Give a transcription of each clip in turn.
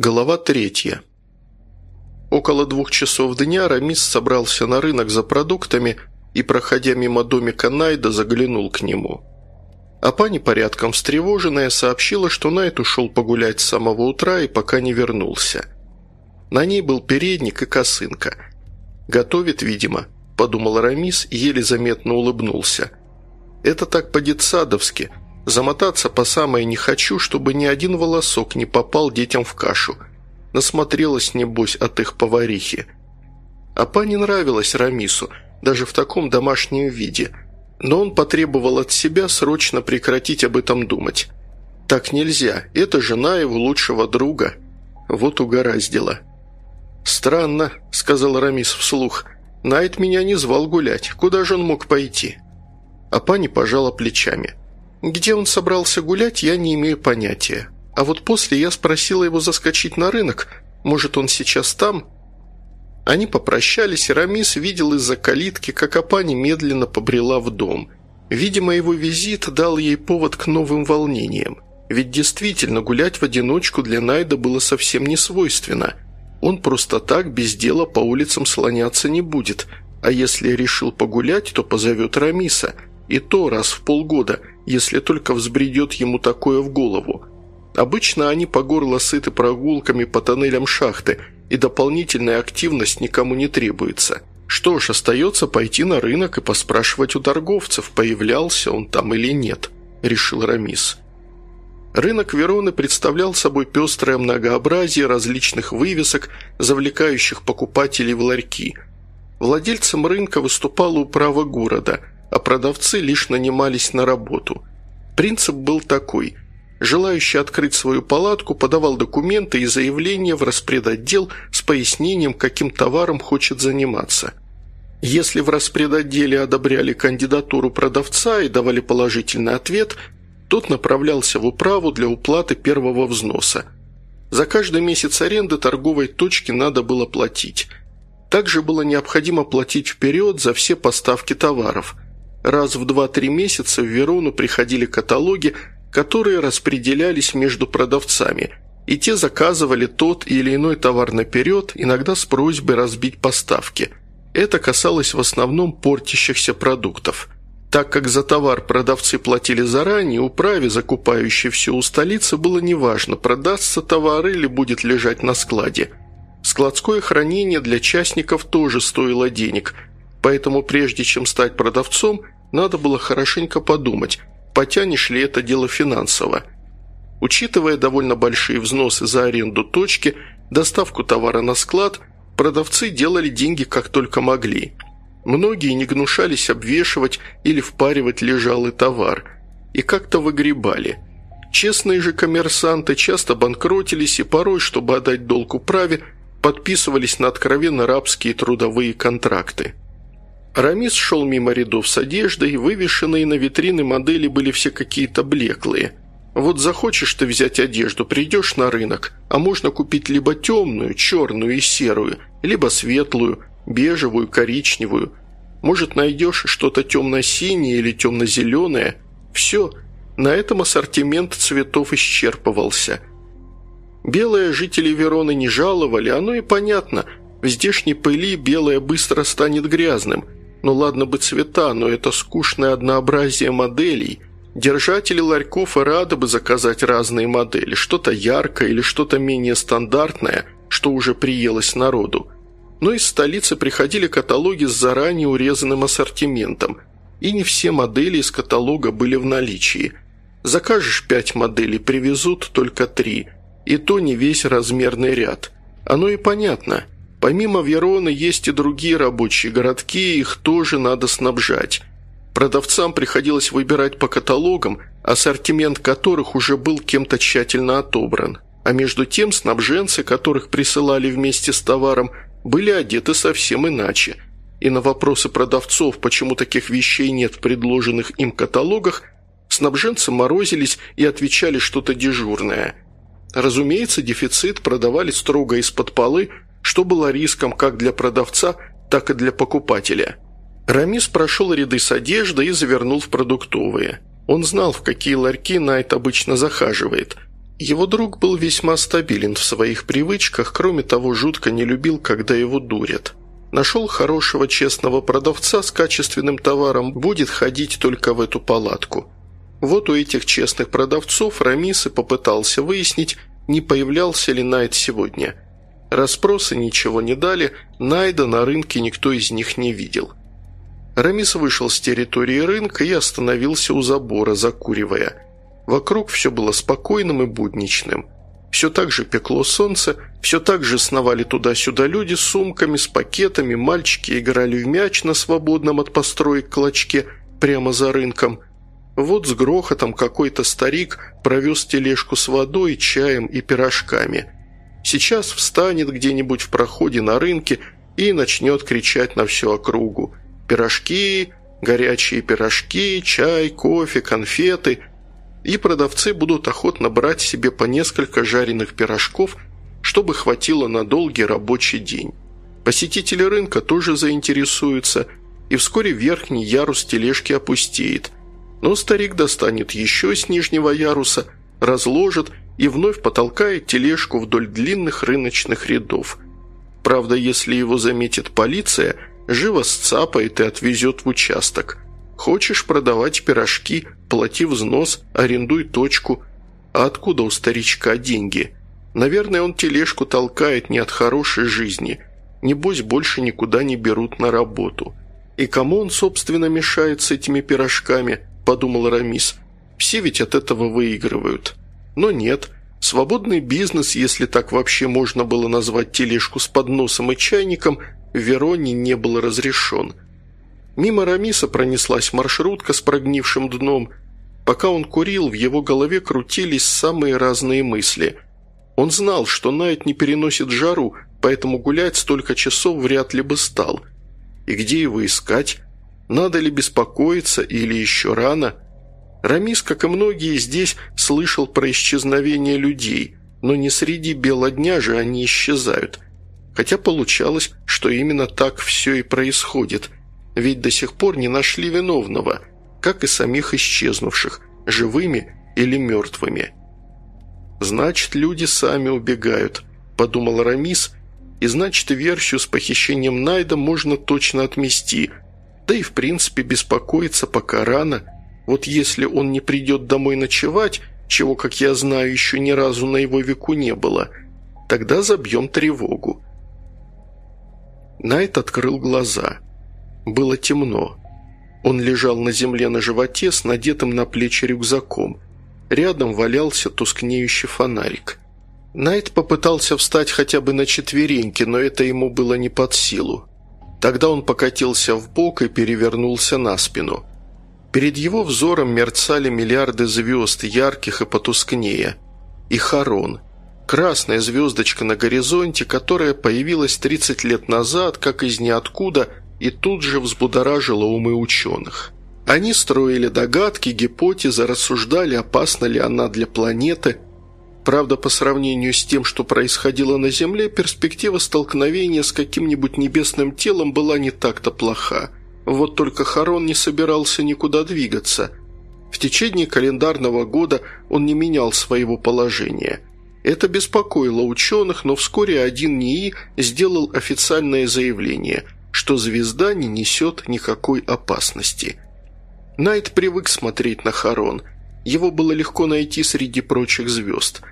Глава третья. Около двух часов дня Рамис собрался на рынок за продуктами и, проходя мимо домика Найда, заглянул к нему. А пани, порядком встревоженная, сообщила, что Найд ушел погулять с самого утра и пока не вернулся. На ней был передник и косынка. «Готовит, видимо», – подумал Рамис еле заметно улыбнулся. «Это так по-детсадовски – Замотаться по самое не хочу, чтобы ни один волосок не попал детям в кашу. Насмотрелась, небось, от их поварихи. А пане нравилась Рамису, даже в таком домашнем виде. Но он потребовал от себя срочно прекратить об этом думать. Так нельзя, это жена его лучшего друга. Вот угораздило. «Странно», — сказал Рамис вслух. «Найт меня не звал гулять. Куда же он мог пойти?» А пани пожала плечами. Где он собрался гулять, я не имею понятия. А вот после я спросила его заскочить на рынок. Может, он сейчас там?» Они попрощались, и Рамис видел из-за калитки, как Апани медленно побрела в дом. Видимо, его визит дал ей повод к новым волнениям. Ведь действительно, гулять в одиночку для Найда было совсем не свойственно. Он просто так без дела по улицам слоняться не будет. А если решил погулять, то позовет Рамиса. И то раз в полгода – если только взбредет ему такое в голову. Обычно они по горло сыты прогулками по тоннелям шахты, и дополнительная активность никому не требуется. Что ж, остается пойти на рынок и поспрашивать у торговцев, появлялся он там или нет, решил Рамис. Рынок Вероны представлял собой пестрое многообразие различных вывесок, завлекающих покупателей в ларьки. Владельцем рынка выступала управа города – а продавцы лишь нанимались на работу. Принцип был такой. Желающий открыть свою палатку подавал документы и заявления в распредотдел с пояснением, каким товаром хочет заниматься. Если в распредотделе одобряли кандидатуру продавца и давали положительный ответ, тот направлялся в управу для уплаты первого взноса. За каждый месяц аренды торговой точки надо было платить. Также было необходимо платить вперед за все поставки товаров – Раз в 2-3 месяца в Верону приходили каталоги, которые распределялись между продавцами, и те заказывали тот или иной товар наперед, иногда с просьбой разбить поставки. Это касалось в основном портящихся продуктов. Так как за товар продавцы платили заранее, управе, закупающей все у столицы, было неважно, продастся товар или будет лежать на складе. Складское хранение для частников тоже стоило денег, поэтому прежде чем стать продавцом – надо было хорошенько подумать, потянешь ли это дело финансово. Учитывая довольно большие взносы за аренду точки, доставку товара на склад, продавцы делали деньги как только могли. Многие не гнушались обвешивать или впаривать лежалый товар. И как-то выгребали. Честные же коммерсанты часто банкротились и порой, чтобы отдать долг управе, подписывались на откровенно рабские трудовые контракты. Рамис шел мимо рядов с одеждой, вывешенные на витрины модели были все какие-то блеклые. Вот захочешь ты взять одежду, придешь на рынок, а можно купить либо темную, черную и серую, либо светлую, бежевую, коричневую. Может, найдешь что-то темно-синее или темно-зеленое. Все, на этом ассортимент цветов исчерпывался. Белые жители Вероны не жаловали, оно и понятно. В здешней пыли белое быстро станет грязным – ну ладно бы цвета, но это скучное однообразие моделей. Держатели ларьков и рады бы заказать разные модели, что-то яркое или что-то менее стандартное, что уже приелось народу. Но из столицы приходили каталоги с заранее урезанным ассортиментом, и не все модели из каталога были в наличии. Закажешь пять моделей, привезут только три, и то не весь размерный ряд. Оно и понятно – Помимо Вероны есть и другие рабочие городки, их тоже надо снабжать. Продавцам приходилось выбирать по каталогам, ассортимент которых уже был кем-то тщательно отобран. А между тем снабженцы, которых присылали вместе с товаром, были одеты совсем иначе. И на вопросы продавцов, почему таких вещей нет в предложенных им каталогах, снабженцы морозились и отвечали что-то дежурное. Разумеется, дефицит продавали строго из-под полы, что было риском как для продавца, так и для покупателя. Рамис прошел ряды с одеждой и завернул в продуктовые. Он знал, в какие ларьки Найт обычно захаживает. Его друг был весьма стабилен в своих привычках, кроме того, жутко не любил, когда его дурят. Нашел хорошего честного продавца с качественным товаром, будет ходить только в эту палатку. Вот у этих честных продавцов Рамис и попытался выяснить, не появлялся ли Найт сегодня. Распросы ничего не дали, Найда на рынке никто из них не видел. Рамис вышел с территории рынка и остановился у забора, закуривая. Вокруг все было спокойным и будничным. Все так же пекло солнце, все так же сновали туда-сюда люди с сумками, с пакетами, мальчики играли в мяч на свободном от построек клочке прямо за рынком. Вот с грохотом какой-то старик провез тележку с водой, чаем и пирожками. Сейчас встанет где-нибудь в проходе на рынке и начнет кричать на всю округу – Пирожки, горячие пирожки, чай, кофе, конфеты. И продавцы будут охотно брать себе по несколько жареных пирожков, чтобы хватило на долгий рабочий день. Посетители рынка тоже заинтересуются, и вскоре верхний ярус тележки опустеет. Но старик достанет еще с нижнего яруса, разложит и вновь потолкает тележку вдоль длинных рыночных рядов. Правда, если его заметит полиция – живо сцапает и отвезет в участок. Хочешь продавать пирожки, плати взнос, арендуй точку. А откуда у старичка деньги? Наверное, он тележку толкает не от хорошей жизни. Небось, больше никуда не берут на работу. И кому он, собственно, мешает с этими пирожками, подумал Рамис. Все ведь от этого выигрывают. Но нет, свободный бизнес, если так вообще можно было назвать тележку с подносом и чайником – в Вероне не был разрешен. Мимо Рамиса пронеслась маршрутка с прогнившим дном. Пока он курил, в его голове крутились самые разные мысли. Он знал, что Найт не переносит жару, поэтому гулять столько часов вряд ли бы стал. И где его искать? Надо ли беспокоиться или еще рано? Рамис, как и многие здесь, слышал про исчезновение людей, но не среди бела дня же они исчезают – Хотя получалось, что именно так все и происходит, ведь до сих пор не нашли виновного, как и самих исчезнувших, живыми или мертвыми. «Значит, люди сами убегают», – подумал Рамис, – «и значит, версию с похищением Найда можно точно отмести, да и в принципе беспокоиться пока рано. Вот если он не придет домой ночевать, чего, как я знаю, еще ни разу на его веку не было, тогда забьем тревогу». Найт открыл глаза. Было темно. Он лежал на земле на животе с надетым на плечи рюкзаком. Рядом валялся тускнеющий фонарик. Найт попытался встать хотя бы на четвереньки, но это ему было не под силу. Тогда он покатился в бок и перевернулся на спину. Перед его взором мерцали миллиарды звезд, ярких и потускнее. И Харон – Красная звездочка на горизонте, которая появилась 30 лет назад, как из ниоткуда, и тут же взбудоражила умы ученых. Они строили догадки, гипотезы, рассуждали, опасна ли она для планеты. Правда, по сравнению с тем, что происходило на Земле, перспектива столкновения с каким-нибудь небесным телом была не так-то плоха. Вот только Харон не собирался никуда двигаться. В течение календарного года он не менял своего положения – это беспокоило ученых, но вскоре один НИИ сделал официальное заявление, что звезда не несет никакой опасности. Найт привык смотреть на Харон. Его было легко найти среди прочих звезд.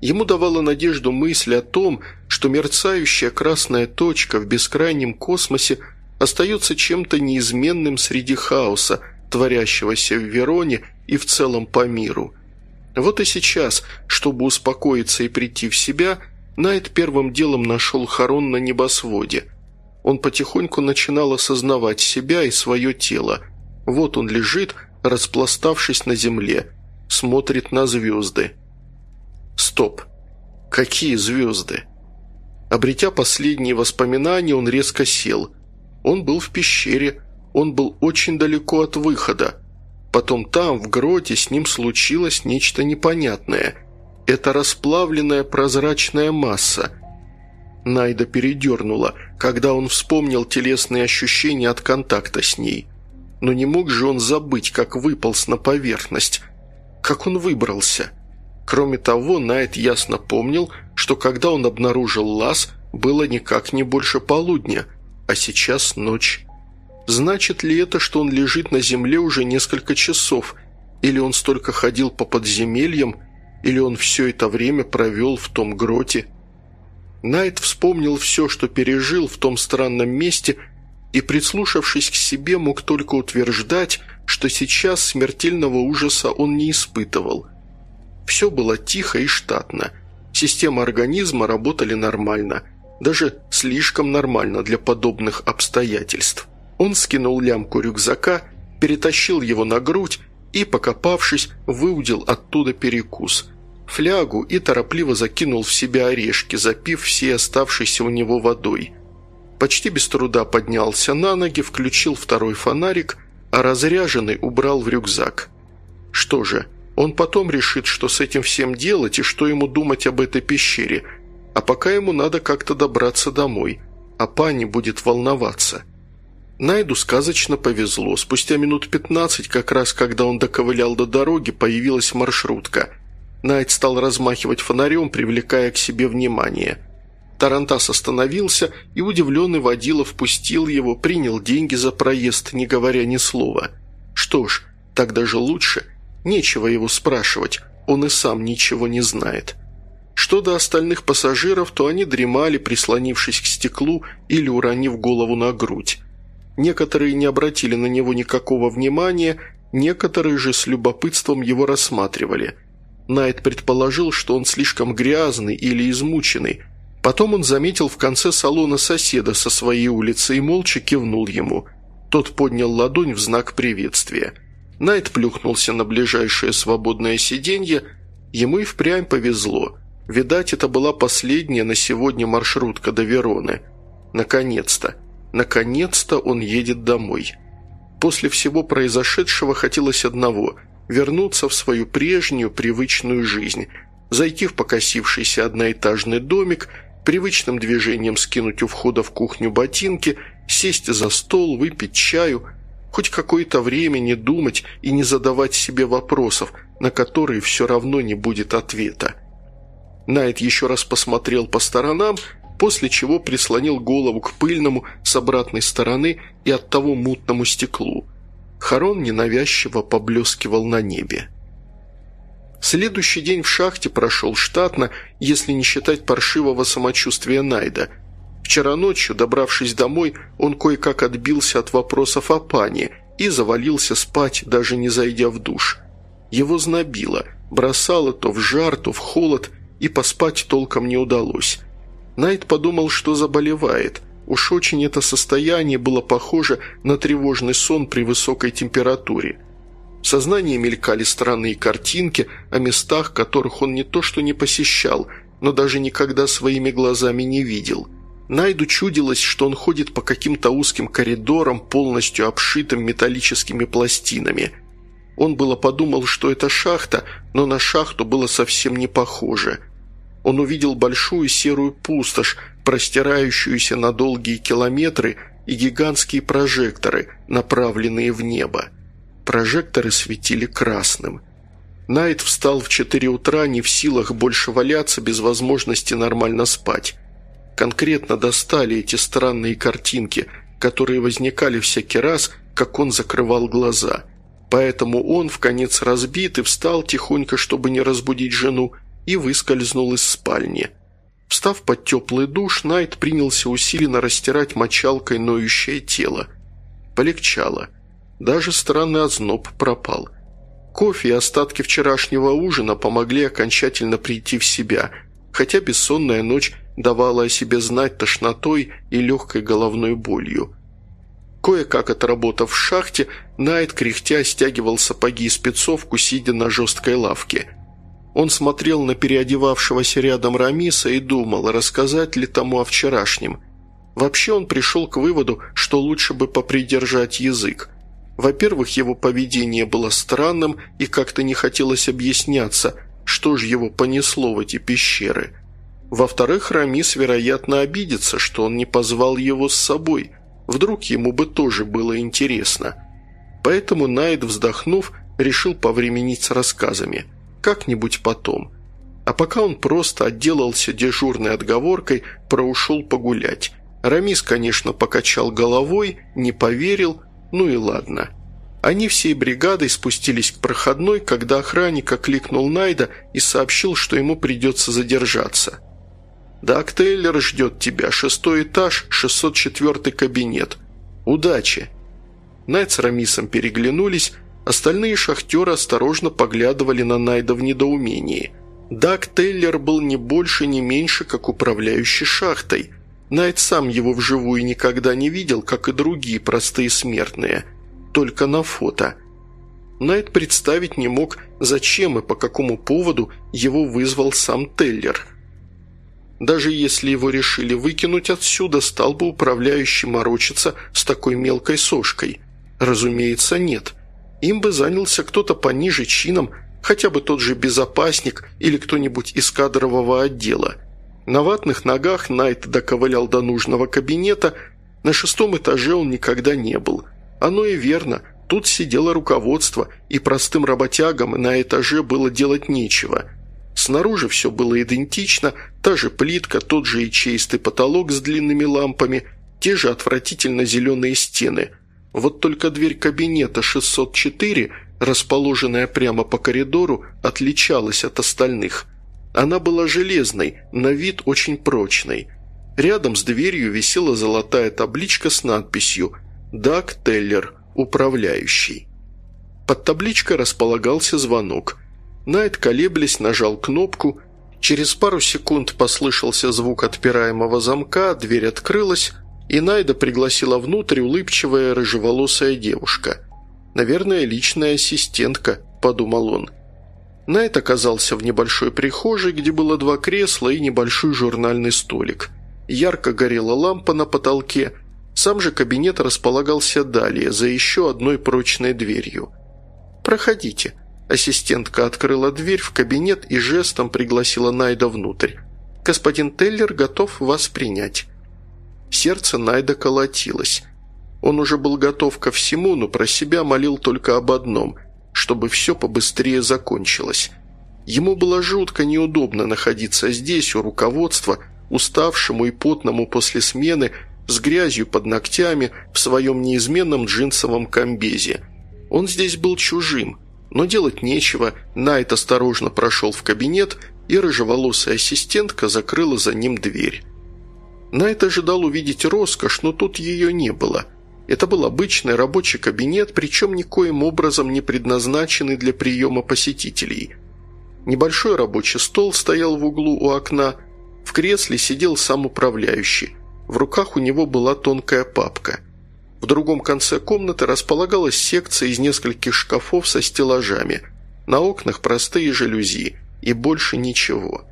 Ему давала надежду мысль о том, что мерцающая красная точка в бескрайнем космосе остается чем-то неизменным среди хаоса, творящегося в Вероне и в целом по миру – вот и сейчас, чтобы успокоиться и прийти в себя, Найт первым делом нашел Харон на небосводе. Он потихоньку начинал осознавать себя и свое тело. Вот он лежит, распластавшись на земле, смотрит на звезды. Стоп. Какие звезды? Обретя последние воспоминания, он резко сел. Он был в пещере, он был очень далеко от выхода. Потом там, в гроте, с ним случилось нечто непонятное. Это расплавленная прозрачная масса. Найда передернула, когда он вспомнил телесные ощущения от контакта с ней. Но не мог же он забыть, как выполз на поверхность. Как он выбрался? Кроме того, Найт ясно помнил, что когда он обнаружил лаз, было никак не больше полудня, а сейчас ночь. Значит ли это, что он лежит на земле уже несколько часов, или он столько ходил по подземельям, или он все это время провел в том гроте? Найт вспомнил все, что пережил в том странном месте, и, прислушавшись к себе, мог только утверждать, что сейчас смертельного ужаса он не испытывал. Все было тихо и штатно. Система организма работали нормально, даже слишком нормально для подобных обстоятельств. Он скинул лямку рюкзака, перетащил его на грудь и, покопавшись, выудил оттуда перекус. Флягу и торопливо закинул в себя орешки, запив все оставшиеся у него водой. Почти без труда поднялся на ноги, включил второй фонарик, а разряженный убрал в рюкзак. Что же, он потом решит, что с этим всем делать и что ему думать об этой пещере, а пока ему надо как-то добраться домой, а пани будет волноваться. Найду сказочно повезло. Спустя минут пятнадцать, как раз когда он доковылял до дороги, появилась маршрутка. Найд стал размахивать фонарем, привлекая к себе внимание. Тарантас остановился, и удивленный водила впустил его, принял деньги за проезд, не говоря ни слова. Что ж, так даже лучше. Нечего его спрашивать, он и сам ничего не знает. Что до остальных пассажиров, то они дремали, прислонившись к стеклу или уронив голову на грудь. Некоторые не обратили на него никакого внимания, некоторые же с любопытством его рассматривали. Найт предположил, что он слишком грязный или измученный. Потом он заметил в конце салона соседа со своей улицы и молча кивнул ему. Тот поднял ладонь в знак приветствия. Найт плюхнулся на ближайшее свободное сиденье. Ему и впрямь повезло. Видать, это была последняя на сегодня маршрутка до Вероны. Наконец-то. Наконец-то он едет домой. После всего произошедшего хотелось одного – вернуться в свою прежнюю привычную жизнь, зайти в покосившийся одноэтажный домик, привычным движением скинуть у входа в кухню ботинки, сесть за стол, выпить чаю, хоть какое-то время не думать и не задавать себе вопросов, на которые все равно не будет ответа. Найт еще раз посмотрел по сторонам после чего прислонил голову к пыльному с обратной стороны и от того мутному стеклу. Харон ненавязчиво поблескивал на небе. Следующий день в шахте прошел штатно, если не считать паршивого самочувствия Найда. Вчера ночью, добравшись домой, он кое-как отбился от вопросов о пане и завалился спать, даже не зайдя в душ. Его знобило, бросало то в жар, то в холод, и поспать толком не удалось. Найт подумал, что заболевает. Уж очень это состояние было похоже на тревожный сон при высокой температуре. В сознании мелькали странные картинки о местах, которых он не то что не посещал, но даже никогда своими глазами не видел. Найду чудилось, что он ходит по каким-то узким коридорам, полностью обшитым металлическими пластинами. Он было подумал, что это шахта, но на шахту было совсем не похоже – он увидел большую серую пустошь, простирающуюся на долгие километры, и гигантские прожекторы, направленные в небо. Прожекторы светили красным. Найт встал в 4 утра, не в силах больше валяться без возможности нормально спать. Конкретно достали эти странные картинки, которые возникали всякий раз, как он закрывал глаза. Поэтому он, в конец разбит, и встал тихонько, чтобы не разбудить жену, и выскользнул из спальни. Встав под теплый душ, Найт принялся усиленно растирать мочалкой ноющее тело. Полегчало. Даже странный озноб пропал. Кофе и остатки вчерашнего ужина помогли окончательно прийти в себя, хотя бессонная ночь давала о себе знать тошнотой и легкой головной болью. Кое-как отработав в шахте, Найт кряхтя стягивал сапоги и спецовку, сидя на жесткой лавке – он смотрел на переодевавшегося рядом Рамиса и думал, рассказать ли тому о вчерашнем. Вообще он пришел к выводу, что лучше бы попридержать язык. Во-первых, его поведение было странным и как-то не хотелось объясняться, что же его понесло в эти пещеры. Во-вторых, Рамис, вероятно, обидится, что он не позвал его с собой. Вдруг ему бы тоже было интересно. Поэтому Найд, вздохнув, решил повременить с рассказами – как-нибудь потом. А пока он просто отделался дежурной отговоркой про ушел погулять. Рамис, конечно, покачал головой, не поверил, ну и ладно. Они всей бригадой спустились к проходной, когда охранник окликнул Найда и сообщил, что ему придется задержаться. «Дак Тейлер ждет тебя, шестой этаж, 604 кабинет. Удачи!» Найд с Рамисом переглянулись, остальные шахтеры осторожно поглядывали на Найда в недоумении. Дак Тейлер был не больше, не меньше, как управляющий шахтой. Найд сам его вживую никогда не видел, как и другие простые смертные – только на фото. Найт представить не мог, зачем и по какому поводу его вызвал сам Теллер. Даже если его решили выкинуть отсюда, стал бы управляющий морочиться с такой мелкой сошкой. Разумеется, нет. Им бы занялся кто-то пониже чином, хотя бы тот же безопасник или кто-нибудь из кадрового отдела. На ватных ногах Найт доковылял до нужного кабинета, на шестом этаже он никогда не был – оно и верно. Тут сидело руководство, и простым работягам на этаже было делать нечего. Снаружи все было идентично, та же плитка, тот же ячеистый потолок с длинными лампами, те же отвратительно зеленые стены. Вот только дверь кабинета 604, расположенная прямо по коридору, отличалась от остальных. Она была железной, на вид очень прочной. Рядом с дверью висела золотая табличка с надписью Даг Теллер, управляющий. Под табличкой располагался звонок. Найт, колеблясь, нажал кнопку. Через пару секунд послышался звук отпираемого замка, дверь открылась, и Найда пригласила внутрь улыбчивая рыжеволосая девушка. «Наверное, личная ассистентка», – подумал он. Найт оказался в небольшой прихожей, где было два кресла и небольшой журнальный столик. Ярко горела лампа на потолке – сам же кабинет располагался далее, за еще одной прочной дверью. «Проходите». Ассистентка открыла дверь в кабинет и жестом пригласила Найда внутрь. «Господин Теллер готов вас принять». Сердце Найда колотилось. Он уже был готов ко всему, но про себя молил только об одном – чтобы все побыстрее закончилось. Ему было жутко неудобно находиться здесь, у руководства, уставшему и потному после смены – с грязью под ногтями, в своем неизменном джинсовом комбезе. Он здесь был чужим, но делать нечего, Найт осторожно прошел в кабинет, и рыжеволосая ассистентка закрыла за ним дверь. Найт ожидал увидеть роскошь, но тут ее не было. Это был обычный рабочий кабинет, причем никоим образом не предназначенный для приема посетителей. Небольшой рабочий стол стоял в углу у окна, в кресле сидел сам управляющий – в руках у него была тонкая папка. В другом конце комнаты располагалась секция из нескольких шкафов со стеллажами. На окнах простые жалюзи и больше ничего.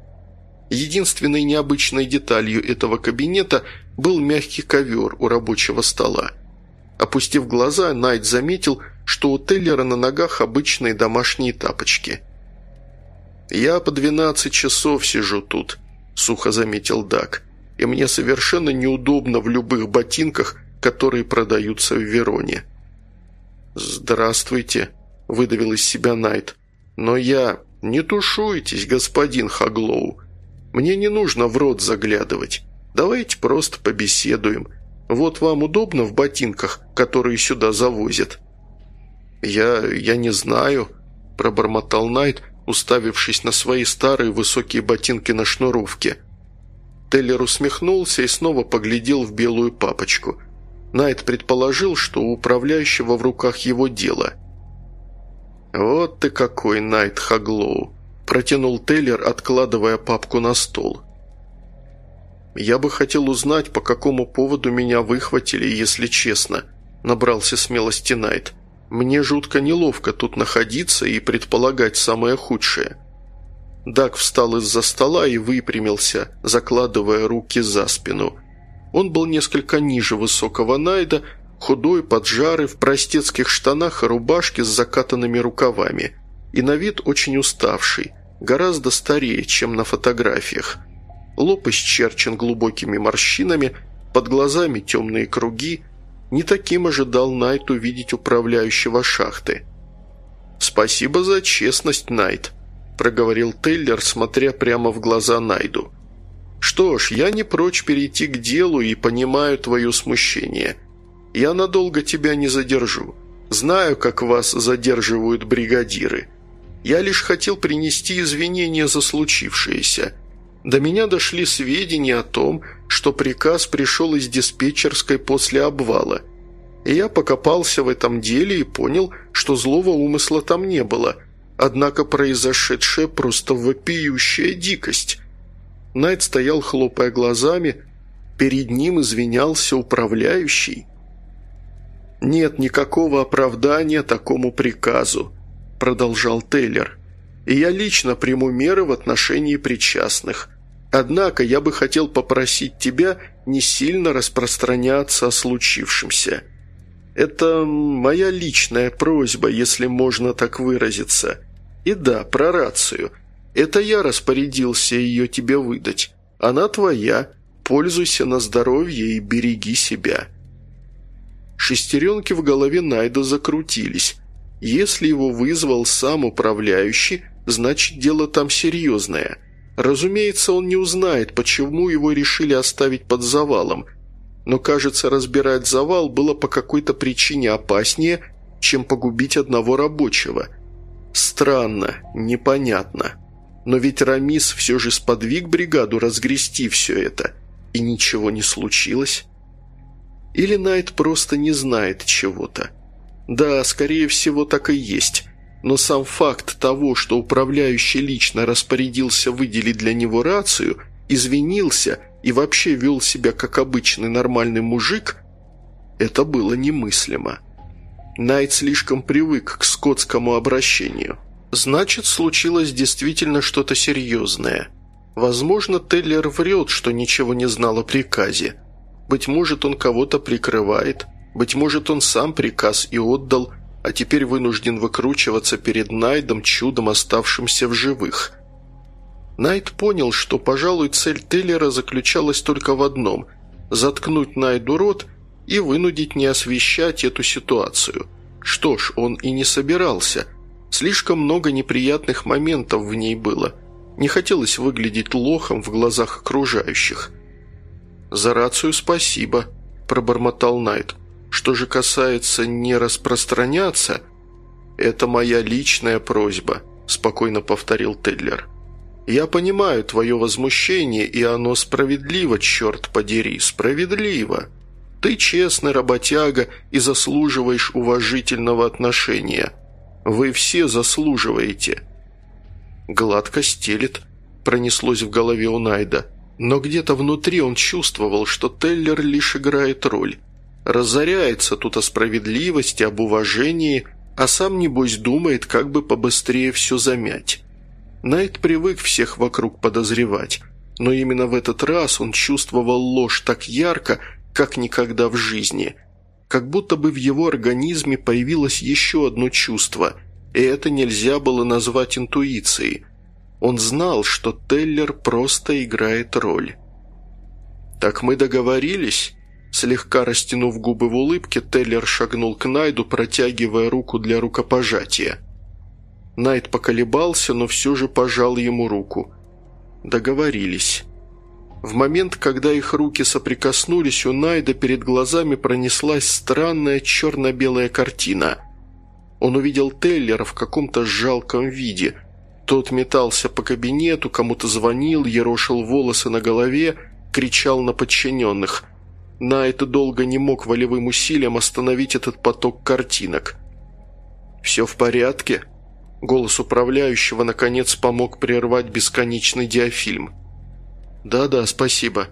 Единственной необычной деталью этого кабинета был мягкий ковер у рабочего стола. Опустив глаза, Найт заметил, что у Теллера на ногах обычные домашние тапочки. «Я по 12 часов сижу тут», – сухо заметил Дак и мне совершенно неудобно в любых ботинках, которые продаются в Вероне». «Здравствуйте», – выдавил из себя Найт. «Но я... Не тушуйтесь, господин Хаглоу. Мне не нужно в рот заглядывать. Давайте просто побеседуем. Вот вам удобно в ботинках, которые сюда завозят?» «Я... я не знаю», – пробормотал Найт, уставившись на свои старые высокие ботинки на шнуровке – Теллер усмехнулся и снова поглядел в белую папочку. Найт предположил, что у управляющего в руках его дело. «Вот ты какой, Найт Хаглоу!» – протянул Тейлер, откладывая папку на стол. «Я бы хотел узнать, по какому поводу меня выхватили, если честно», – набрался смелости Найт. «Мне жутко неловко тут находиться и предполагать самое худшее». Даг встал из-за стола и выпрямился, закладывая руки за спину. Он был несколько ниже высокого Найда, худой, поджарый, в простецких штанах и рубашке с закатанными рукавами. И на вид очень уставший, гораздо старее, чем на фотографиях. Лоб исчерчен глубокими морщинами, под глазами темные круги. Не таким ожидал Найт увидеть управляющего шахты. «Спасибо за честность, Найт», проговорил Тейлер, смотря прямо в глаза Найду. «Что ж, я не прочь перейти к делу и понимаю твое смущение. Я надолго тебя не задержу. Знаю, как вас задерживают бригадиры. Я лишь хотел принести извинения за случившееся. До меня дошли сведения о том, что приказ пришел из диспетчерской после обвала. И я покопался в этом деле и понял, что злого умысла там не было. Однако произошедшее просто вопиющая дикость. Найт стоял, хлопая глазами. Перед ним извинялся управляющий. «Нет никакого оправдания такому приказу», – продолжал Тейлер. «И я лично приму меры в отношении причастных. Однако я бы хотел попросить тебя не сильно распространяться о случившемся. Это моя личная просьба, если можно так выразиться. И да, про рацию. Это я распорядился ее тебе выдать. Она твоя. Пользуйся на здоровье и береги себя». Шестеренки в голове Найда закрутились. Если его вызвал сам управляющий, значит дело там серьезное. Разумеется, он не узнает, почему его решили оставить под завалом. Но, кажется, разбирать завал было по какой-то причине опаснее, чем погубить одного рабочего. Странно, непонятно. Но ведь Рамис все же сподвиг бригаду разгрести все это. И ничего не случилось. Или Найт просто не знает чего-то. Да, скорее всего, так и есть. Но сам факт того, что управляющий лично распорядился выделить для него рацию, извинился и вообще вел себя как обычный нормальный мужик, это было немыслимо. Найт слишком привык к скотскому обращению. Значит, случилось действительно что-то серьезное. Возможно, Теллер врет, что ничего не знал о приказе. Быть может, он кого-то прикрывает, быть может, он сам приказ и отдал, а теперь вынужден выкручиваться перед Найдом, чудом оставшимся в живых. Найд понял, что, пожалуй, цель Теллера заключалась только в одном – заткнуть Найду рот и вынудить не освещать эту ситуацию. Что ж, он и не собирался. Слишком много неприятных моментов в ней было. Не хотелось выглядеть лохом в глазах окружающих – «За рацию спасибо», – пробормотал Найт. «Что же касается не распространяться...» «Это моя личная просьба», – спокойно повторил Тедлер. «Я понимаю твое возмущение, и оно справедливо, черт подери, справедливо. Ты честный работяга и заслуживаешь уважительного отношения. Вы все заслуживаете». «Гладко стелет», – пронеслось в голове у Найда. Но где-то внутри он чувствовал, что Теллер лишь играет роль. Разоряется тут о справедливости, об уважении, а сам, небось, думает, как бы побыстрее все замять. Найт привык всех вокруг подозревать, но именно в этот раз он чувствовал ложь так ярко, как никогда в жизни. Как будто бы в его организме появилось еще одно чувство, и это нельзя было назвать интуицией – он знал, что Теллер просто играет роль. «Так мы договорились?» Слегка растянув губы в улыбке, Теллер шагнул к Найду, протягивая руку для рукопожатия. Найд поколебался, но все же пожал ему руку. Договорились. В момент, когда их руки соприкоснулись, у Найда перед глазами пронеслась странная черно-белая картина. Он увидел Теллера в каком-то жалком виде – тот метался по кабинету, кому-то звонил, ерошил волосы на голове, кричал на подчиненных. Найт долго не мог волевым усилием остановить этот поток картинок. «Все в порядке?» Голос управляющего, наконец, помог прервать бесконечный диафильм. «Да-да, спасибо».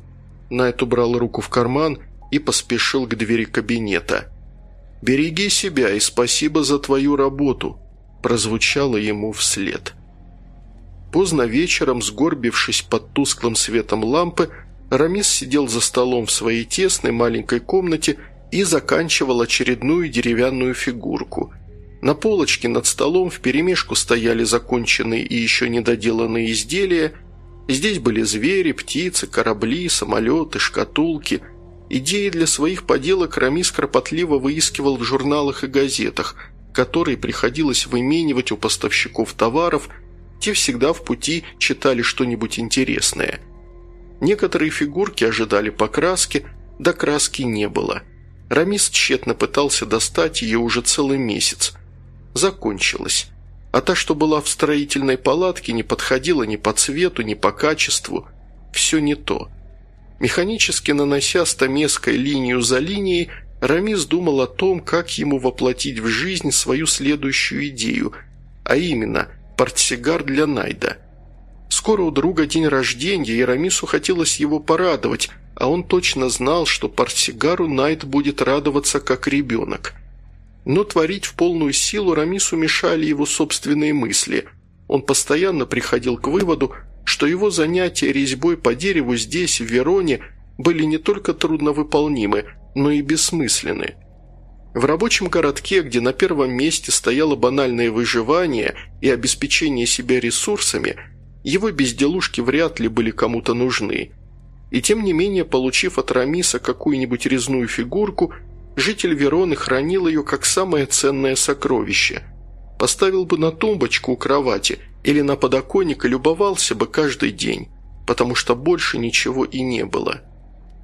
Найт убрал руку в карман и поспешил к двери кабинета. «Береги себя и спасибо за твою работу», прозвучало ему вслед. Поздно вечером, сгорбившись под тусклым светом лампы, Рамис сидел за столом в своей тесной маленькой комнате и заканчивал очередную деревянную фигурку. На полочке над столом вперемешку стояли законченные и еще недоделанные изделия. Здесь были звери, птицы, корабли, самолеты, шкатулки. Идеи для своих поделок Рамис кропотливо выискивал в журналах и газетах, которые приходилось выменивать у поставщиков товаров – те всегда в пути читали что-нибудь интересное. Некоторые фигурки ожидали покраски, да краски не было. Рамис тщетно пытался достать ее уже целый месяц. Закончилось. А та, что была в строительной палатке, не подходила ни по цвету, ни по качеству. Все не то. Механически нанося стамеской линию за линией, Рамис думал о том, как ему воплотить в жизнь свою следующую идею, а именно портсигар для Найда. Скоро у друга день рождения, и Рамису хотелось его порадовать, а он точно знал, что портсигару Найд будет радоваться как ребенок. Но творить в полную силу Рамису мешали его собственные мысли. Он постоянно приходил к выводу, что его занятия резьбой по дереву здесь, в Вероне, были не только трудновыполнимы, но и бессмысленны. В рабочем городке, где на первом месте стояло банальное выживание и обеспечение себя ресурсами, его безделушки вряд ли были кому-то нужны. И тем не менее, получив от Рамиса какую-нибудь резную фигурку, житель Вероны хранил ее как самое ценное сокровище. Поставил бы на тумбочку у кровати или на подоконник и любовался бы каждый день, потому что больше ничего и не было.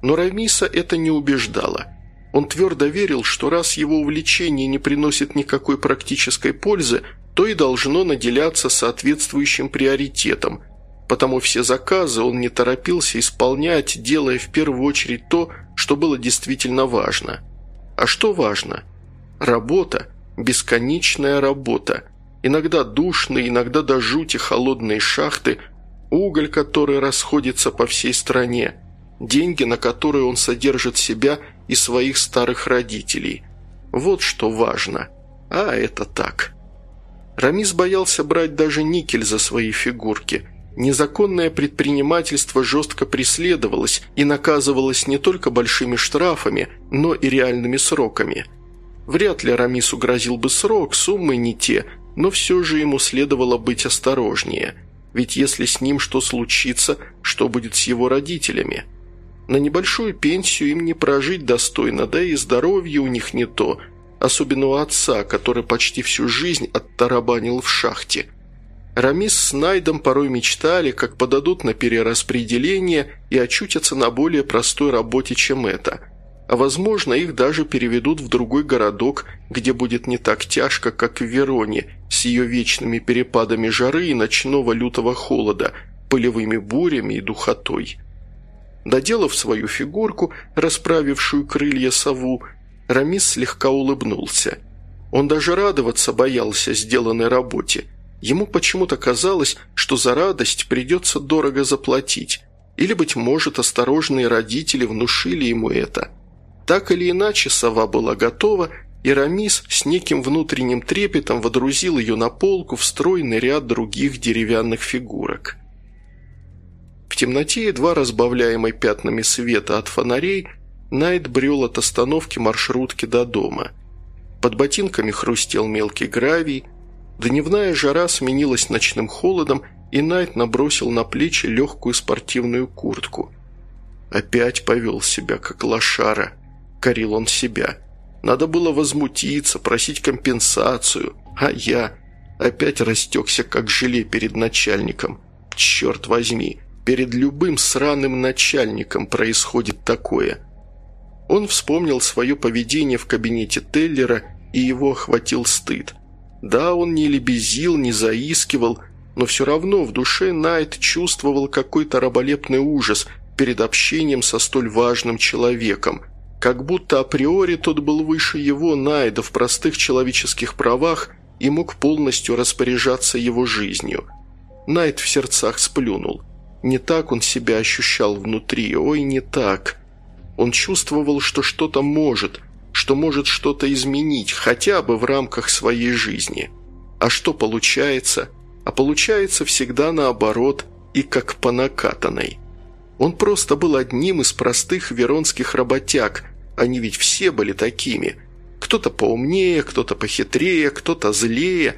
Но Рамиса это не убеждало. Он твердо верил, что раз его увлечение не приносит никакой практической пользы, то и должно наделяться соответствующим приоритетом, потому все заказы он не торопился исполнять, делая в первую очередь то, что было действительно важно. А что важно? Работа, бесконечная работа, иногда душные, иногда до жути холодные шахты, уголь, который расходится по всей стране – деньги, на которые он содержит себя и своих старых родителей. Вот что важно. А это так. Рамис боялся брать даже никель за свои фигурки. Незаконное предпринимательство жестко преследовалось и наказывалось не только большими штрафами, но и реальными сроками. Вряд ли Рамису грозил бы срок, суммы не те, но все же ему следовало быть осторожнее. Ведь если с ним что случится, что будет с его родителями – на небольшую пенсию им не прожить достойно, да и здоровье у них не то, особенно у отца, который почти всю жизнь оттарабанил в шахте. Рамис с Найдом порой мечтали, как подадут на перераспределение и очутятся на более простой работе, чем это. А возможно, их даже переведут в другой городок, где будет не так тяжко, как в Вероне, с ее вечными перепадами жары и ночного лютого холода, полевыми бурями и духотой. Доделав свою фигурку, расправившую крылья сову, Рамис слегка улыбнулся. Он даже радоваться боялся сделанной работе. Ему почему-то казалось, что за радость придется дорого заплатить. Или, быть может, осторожные родители внушили ему это. Так или иначе, сова была готова, и Рамис с неким внутренним трепетом водрузил ее на полку в стройный ряд других деревянных фигурок. В темноте, едва разбавляемой пятнами света от фонарей, Найт брел от остановки маршрутки до дома. Под ботинками хрустел мелкий гравий, дневная жара сменилась ночным холодом, и Найт набросил на плечи легкую спортивную куртку. Опять повел себя, как лошара. Корил он себя. Надо было возмутиться, просить компенсацию, а я опять растекся, как желе перед начальником. Черт возьми, Перед любым сраным начальником происходит такое. Он вспомнил свое поведение в кабинете Теллера, и его охватил стыд. Да, он не лебезил, не заискивал, но все равно в душе Найт чувствовал какой-то раболепный ужас перед общением со столь важным человеком. Как будто априори тот был выше его, Найда, в простых человеческих правах и мог полностью распоряжаться его жизнью. Найт в сердцах сплюнул. Не так он себя ощущал внутри, ой, не так. Он чувствовал, что что-то может, что может что-то изменить, хотя бы в рамках своей жизни. А что получается? А получается всегда наоборот и как по накатанной. Он просто был одним из простых веронских работяг, они ведь все были такими. Кто-то поумнее, кто-то похитрее, кто-то злее.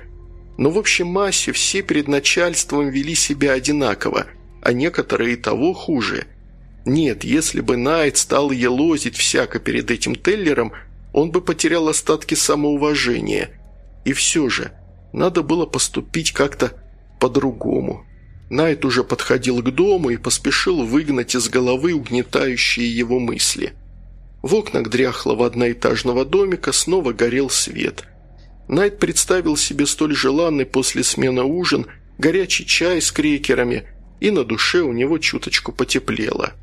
Но в общем массе все перед начальством вели себя одинаково – а некоторые и того хуже. Нет, если бы Найт стал елозить всяко перед этим Теллером, он бы потерял остатки самоуважения. И все же, надо было поступить как-то по-другому. Найт уже подходил к дому и поспешил выгнать из головы угнетающие его мысли. В окнах дряхлого одноэтажного домика снова горел свет. Найт представил себе столь желанный после смены ужин, горячий чай с крекерами, и на душе у него чуточку потеплело.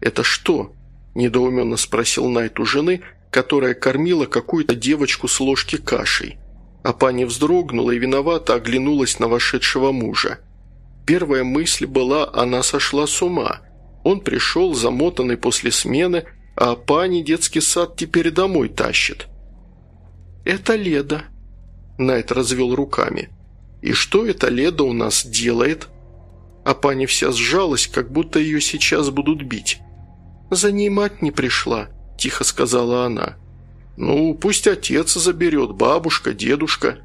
«Это что?» – недоуменно спросил Найт у жены, которая кормила какую-то девочку с ложки кашей. А пани вздрогнула и виновато оглянулась на вошедшего мужа. Первая мысль была, она сошла с ума. Он пришел, замотанный после смены, а пани детский сад теперь домой тащит. «Это Леда», – Найт развел руками. «И что эта Леда у нас делает?» А пани вся сжалась, как будто ее сейчас будут бить. «За ней мать не пришла», – тихо сказала она. «Ну, пусть отец заберет, бабушка, дедушка».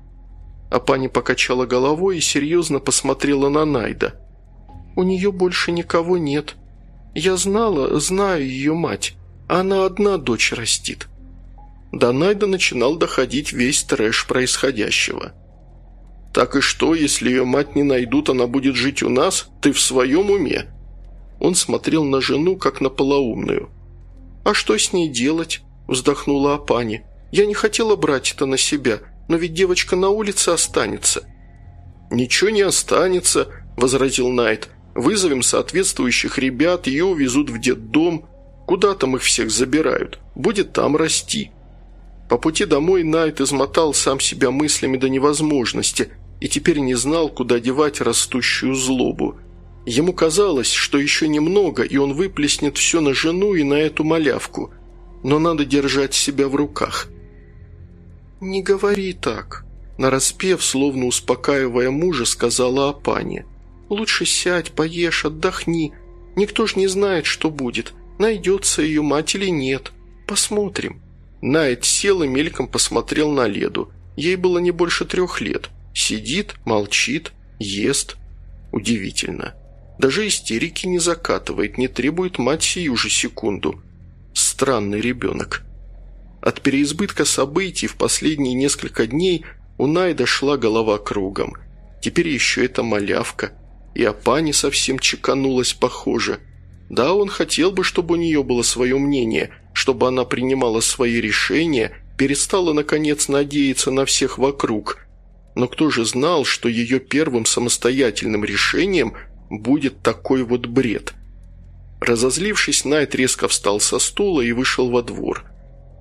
А пани покачала головой и серьезно посмотрела на Найда. «У нее больше никого нет. Я знала, знаю ее мать. Она одна дочь растит». До Найда начинал доходить весь трэш происходящего. «Так и что, если ее мать не найдут, она будет жить у нас? Ты в своем уме?» Он смотрел на жену, как на полоумную. «А что с ней делать?» – вздохнула Апани. «Я не хотела брать это на себя, но ведь девочка на улице останется». «Ничего не останется», – возразил Найт. «Вызовем соответствующих ребят, ее увезут в детдом. Куда там их всех забирают? Будет там расти». По пути домой Найт измотал сам себя мыслями до невозможности и теперь не знал, куда девать растущую злобу – Ему казалось, что еще немного, и он выплеснет все на жену и на эту малявку. Но надо держать себя в руках. «Не говори так», – нараспев, словно успокаивая мужа, сказала Апане. «Лучше сядь, поешь, отдохни. Никто ж не знает, что будет. Найдется ее мать или нет. Посмотрим». Найт сел и мельком посмотрел на Леду. Ей было не больше трех лет. Сидит, молчит, ест. Удивительно. Даже истерики не закатывает, не требует мать сию же секунду. Странный ребенок. От переизбытка событий в последние несколько дней у Найда шла голова кругом. Теперь еще эта малявка. И Апани совсем чеканулась, похоже. Да, он хотел бы, чтобы у нее было свое мнение, чтобы она принимала свои решения, перестала, наконец, надеяться на всех вокруг. Но кто же знал, что ее первым самостоятельным решением – будет такой вот бред. Разозлившись, Найт резко встал со стула и вышел во двор.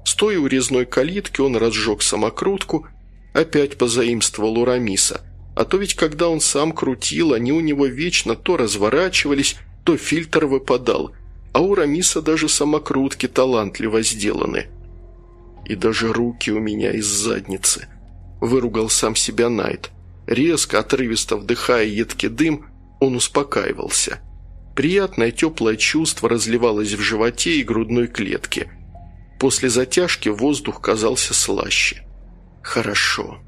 Стоя у резной калитки, он разжег самокрутку, опять позаимствовал у Рамиса. А то ведь когда он сам крутил, они у него вечно то разворачивались, то фильтр выпадал, а у Рамиса даже самокрутки талантливо сделаны. «И даже руки у меня из задницы», – выругал сам себя Найт. Резко, отрывисто вдыхая едкий дым, он успокаивался. Приятное теплое чувство разливалось в животе и грудной клетке. После затяжки воздух казался слаще. «Хорошо».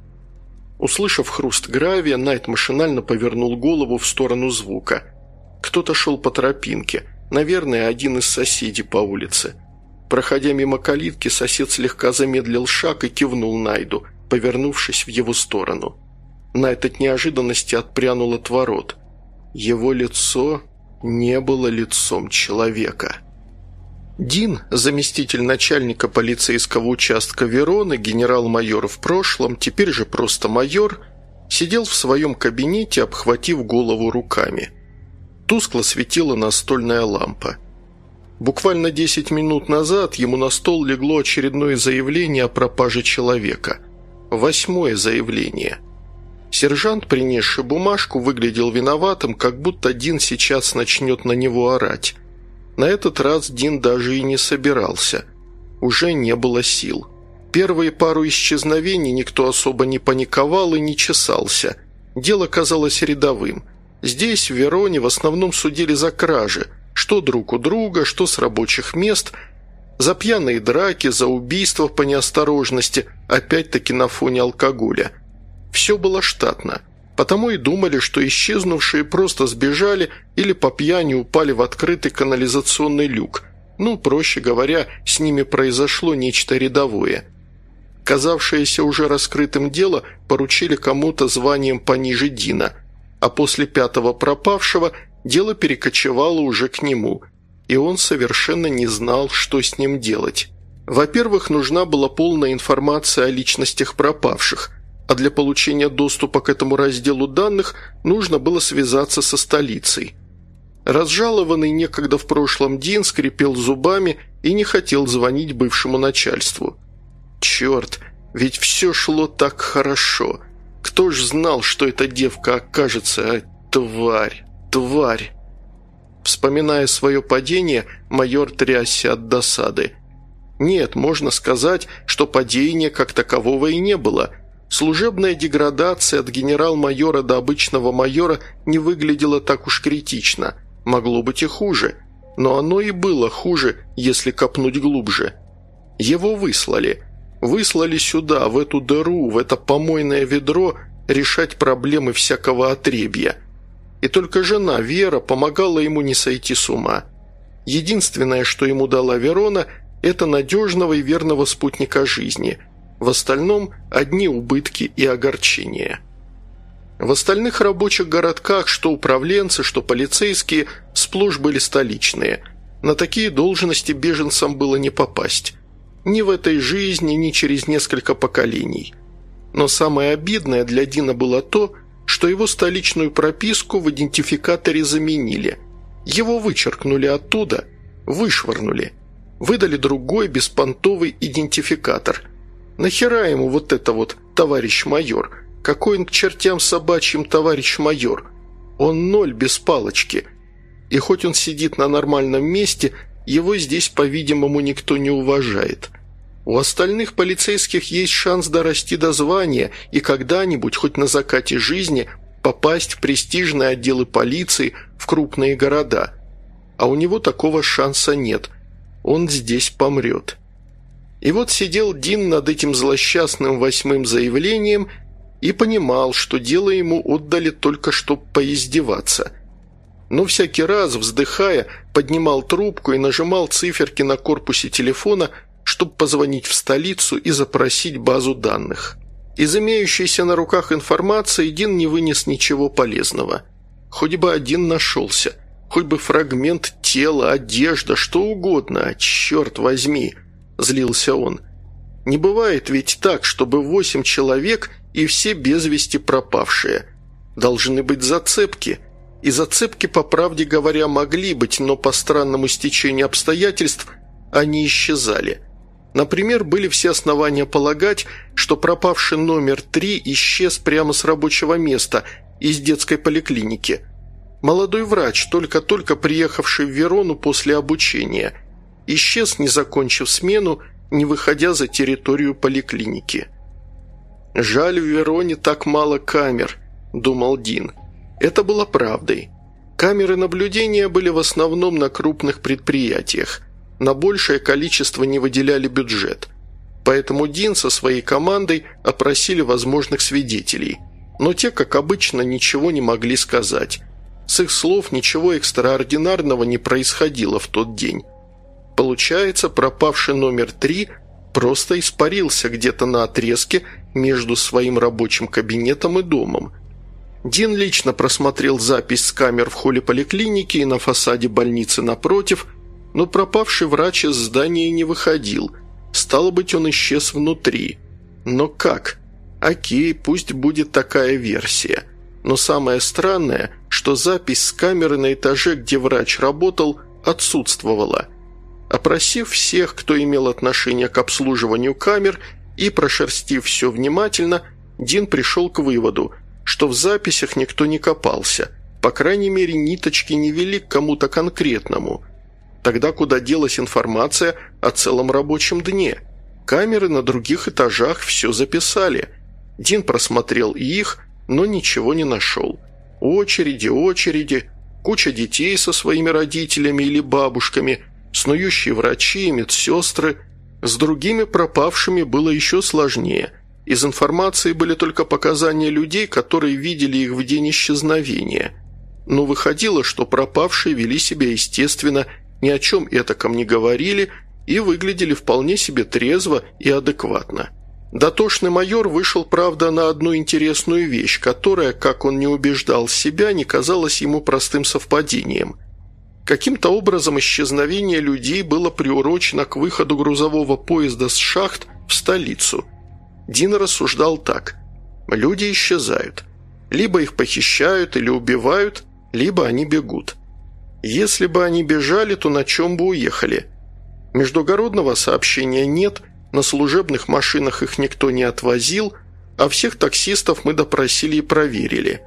Услышав хруст гравия, Найт машинально повернул голову в сторону звука. Кто-то шел по тропинке, наверное, один из соседей по улице. Проходя мимо калитки, сосед слегка замедлил шаг и кивнул Найду, повернувшись в его сторону. Найт от неожиданности отпрянул от ворот – его лицо не было лицом человека. Дин, заместитель начальника полицейского участка Вероны, генерал-майор в прошлом, теперь же просто майор, сидел в своем кабинете, обхватив голову руками. Тускло светила настольная лампа. Буквально 10 минут назад ему на стол легло очередное заявление о пропаже человека. Восьмое заявление – Сержант, принесший бумажку, выглядел виноватым, как будто Дин сейчас начнет на него орать. На этот раз Дин даже и не собирался. Уже не было сил. Первые пару исчезновений никто особо не паниковал и не чесался. Дело казалось рядовым. Здесь, в Вероне, в основном судили за кражи. Что друг у друга, что с рабочих мест – за пьяные драки, за убийства по неосторожности, опять-таки на фоне алкоголя – все было штатно. Потому и думали, что исчезнувшие просто сбежали или по пьяни упали в открытый канализационный люк. Ну, проще говоря, с ними произошло нечто рядовое. Казавшееся уже раскрытым дело поручили кому-то званием пониже Дина. а после пятого пропавшего дело перекочевало уже к нему, и он совершенно не знал, что с ним делать. Во-первых, нужна была полная информация о личностях пропавших, а для получения доступа к этому разделу данных нужно было связаться со столицей. Разжалованный некогда в прошлом Дин скрипел зубами и не хотел звонить бывшему начальству. «Черт, ведь все шло так хорошо. Кто ж знал, что эта девка окажется... Тварь, тварь!» Вспоминая свое падение, майор трясся от досады. Нет, можно сказать, что падения как такового и не было. Служебная деградация от генерал-майора до обычного майора не выглядела так уж критично. Могло быть и хуже. Но оно и было хуже, если копнуть глубже. Его выслали. Выслали сюда, в эту дыру, в это помойное ведро, решать проблемы всякого отребья. И только жена Вера помогала ему не сойти с ума. Единственное, что ему дала Верона – это надежного и верного спутника жизни. В остальном одни убытки и огорчения. В остальных рабочих городках что управленцы, что полицейские сплошь были столичные. На такие должности беженцам было не попасть. Ни в этой жизни, ни через несколько поколений. Но самое обидное для Дина было то, что его столичную прописку в идентификаторе заменили. Его вычеркнули оттуда, вышвырнули – выдали другой беспонтовый идентификатор. Нахера ему вот это вот «товарищ майор»? Какой он к чертям собачьим товарищ майор? Он ноль без палочки. И хоть он сидит на нормальном месте, его здесь, по-видимому, никто не уважает. У остальных полицейских есть шанс дорасти до звания и когда-нибудь, хоть на закате жизни, попасть в престижные отделы полиции в крупные города. А у него такого шанса нет – он здесь помрет. И вот сидел Дин над этим злосчастным восьмым заявлением и понимал, что дело ему отдали только что поиздеваться. Но всякий раз, вздыхая, поднимал трубку и нажимал циферки на корпусе телефона, чтобы позвонить в столицу и запросить базу данных. Из имеющейся на руках информации Дин не вынес ничего полезного. Хоть бы один нашелся – Хоть бы фрагмент тела, одежда, что угодно, черт возьми!» – злился он. «Не бывает ведь так, чтобы восемь человек и все без вести пропавшие. Должны быть зацепки. И зацепки, по правде говоря, могли быть, но по странному стечению обстоятельств они исчезали». Например, были все основания полагать, что пропавший номер три исчез прямо с рабочего места из детской поликлиники – Молодой врач, только-только приехавший в Верону после обучения, исчез, не закончив смену, не выходя за территорию поликлиники. «Жаль, в Вероне так мало камер», – думал Дин. Это было правдой. Камеры наблюдения были в основном на крупных предприятиях. На большее количество не выделяли бюджет. Поэтому Дин со своей командой опросили возможных свидетелей. Но те, как обычно, ничего не могли сказать – с их слов ничего экстраординарного не происходило в тот день. Получается, пропавший номер три просто испарился где-то на отрезке между своим рабочим кабинетом и домом. Дин лично просмотрел запись с камер в холле поликлиники и на фасаде больницы напротив, но пропавший врач из здания не выходил. Стало быть, он исчез внутри. Но как? Окей, пусть будет такая версия. Но самое странное – что запись с камеры на этаже, где врач работал, отсутствовала. Опросив всех, кто имел отношение к обслуживанию камер, и прошерстив все внимательно, Дин пришел к выводу, что в записях никто не копался. По крайней мере, ниточки не вели к кому-то конкретному. Тогда куда делась информация о целом рабочем дне? Камеры на других этажах все записали. Дин просмотрел и их, но ничего не нашел. Очереди, очереди, куча детей со своими родителями или бабушками, снующие врачи и медсестры. С другими пропавшими было еще сложнее. Из информации были только показания людей, которые видели их в день исчезновения. Но выходило, что пропавшие вели себя естественно, ни о чем этаком не говорили и выглядели вполне себе трезво и адекватно. Дотошный майор вышел, правда, на одну интересную вещь, которая, как он не убеждал себя, не казалась ему простым совпадением. Каким-то образом исчезновение людей было приурочено к выходу грузового поезда с шахт в столицу. Дин рассуждал так. «Люди исчезают. Либо их похищают или убивают, либо они бегут. Если бы они бежали, то на чем бы уехали? Междугородного сообщения нет – на служебных машинах их никто не отвозил, а всех таксистов мы допросили и проверили.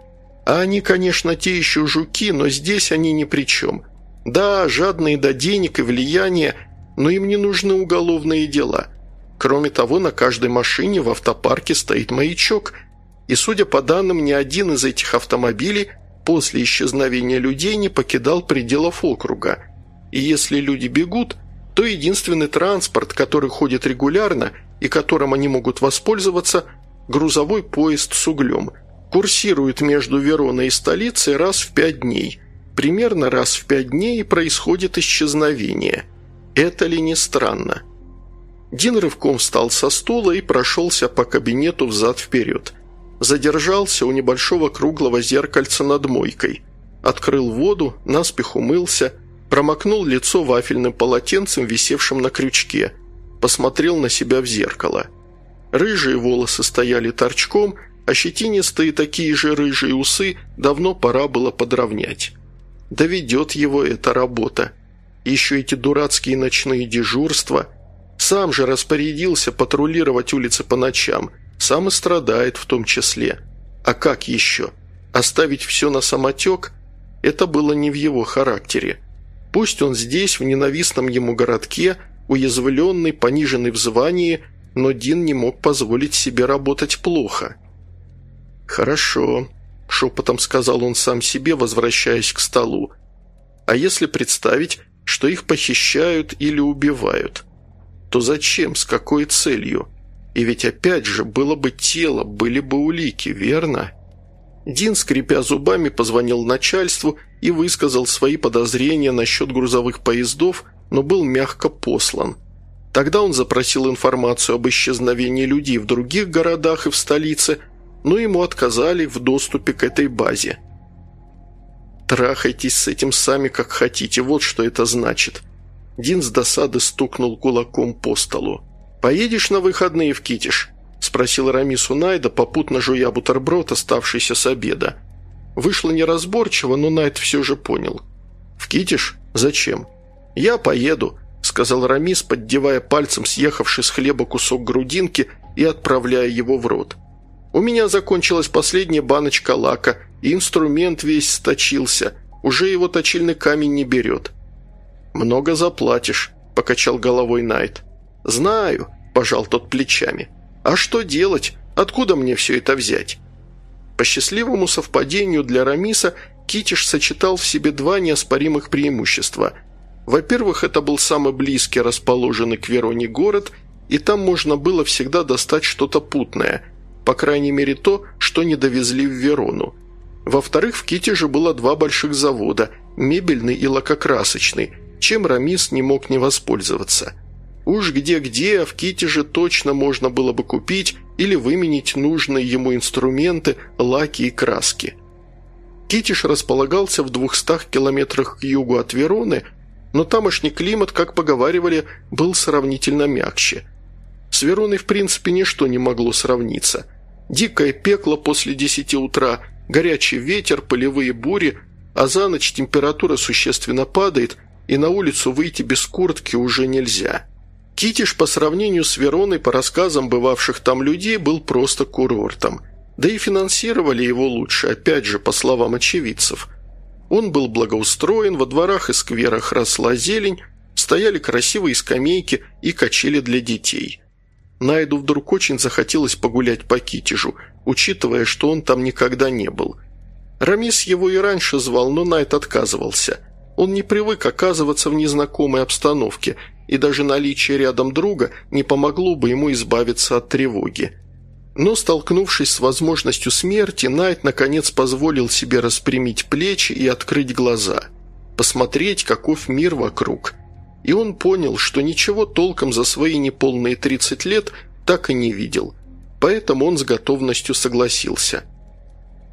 А они, конечно, те еще жуки, но здесь они ни при чем. Да, жадные до денег и влияния, но им не нужны уголовные дела. Кроме того, на каждой машине в автопарке стоит маячок, и, судя по данным, ни один из этих автомобилей после исчезновения людей не покидал пределов округа. И если люди бегут – то единственный транспорт, который ходит регулярно и которым они могут воспользоваться – грузовой поезд с углем. Курсирует между Вероной и столицей раз в пять дней. Примерно раз в пять дней происходит исчезновение. Это ли не странно? Дин рывком встал со стула и прошелся по кабинету взад-вперед. Задержался у небольшого круглого зеркальца над мойкой. Открыл воду, наспех умылся – Промокнул лицо вафельным полотенцем, висевшим на крючке. Посмотрел на себя в зеркало. Рыжие волосы стояли торчком, а щетинистые такие же рыжие усы давно пора было подровнять. Доведет его эта работа. Еще эти дурацкие ночные дежурства. Сам же распорядился патрулировать улицы по ночам. Сам и страдает в том числе. А как еще? Оставить все на самотек? Это было не в его характере. Пусть он здесь, в ненавистном ему городке, уязвленный, пониженный в звании, но Дин не мог позволить себе работать плохо. «Хорошо», – шепотом сказал он сам себе, возвращаясь к столу. «А если представить, что их похищают или убивают, то зачем, с какой целью? И ведь опять же, было бы тело, были бы улики, верно?» Дин, скрипя зубами, позвонил начальству и высказал свои подозрения насчет грузовых поездов, но был мягко послан. Тогда он запросил информацию об исчезновении людей в других городах и в столице, но ему отказали в доступе к этой базе. «Трахайтесь с этим сами, как хотите, вот что это значит». Дин с досады стукнул кулаком по столу. «Поедешь на выходные в Китиш?» – спросил Рамису Найда, попутно жуя бутерброд, оставшийся с обеда. Вышло неразборчиво, но Найд все же понял. «В Китиш? Зачем?» «Я поеду», – сказал Рамис, поддевая пальцем съехавший с хлеба кусок грудинки и отправляя его в рот. «У меня закончилась последняя баночка лака, и инструмент весь сточился. Уже его точильный камень не берет». «Много заплатишь», – покачал головой Найт. «Знаю», – пожал тот плечами. А что делать? Откуда мне все это взять? По счастливому совпадению для Рамиса Китиш сочетал в себе два неоспоримых преимущества. Во-первых, это был самый близкий расположенный к Вероне город, и там можно было всегда достать что-то путное, по крайней мере то, что не довезли в Верону. Во-вторых, в Китиже было два больших завода – мебельный и лакокрасочный, чем Рамис не мог не воспользоваться – Уж где-где, а в Китеже точно можно было бы купить или выменить нужные ему инструменты, лаки и краски. Китиш располагался в двухстах километрах к югу от Вероны, но тамошний климат, как поговаривали, был сравнительно мягче. С Вероной, в принципе, ничто не могло сравниться. Дикое пекло после десяти утра, горячий ветер, полевые бури, а за ночь температура существенно падает, и на улицу выйти без куртки уже нельзя. Китиш по сравнению с Вероной, по рассказам бывавших там людей, был просто курортом. Да и финансировали его лучше, опять же, по словам очевидцев. Он был благоустроен, во дворах и скверах росла зелень, стояли красивые скамейки и качели для детей. Найду вдруг очень захотелось погулять по Китежу, учитывая, что он там никогда не был. Рамис его и раньше звал, но Найт отказывался. Он не привык оказываться в незнакомой обстановке – и даже наличие рядом друга не помогло бы ему избавиться от тревоги. Но, столкнувшись с возможностью смерти, Найт наконец позволил себе распрямить плечи и открыть глаза, посмотреть, каков мир вокруг. И он понял, что ничего толком за свои неполные 30 лет так и не видел. Поэтому он с готовностью согласился.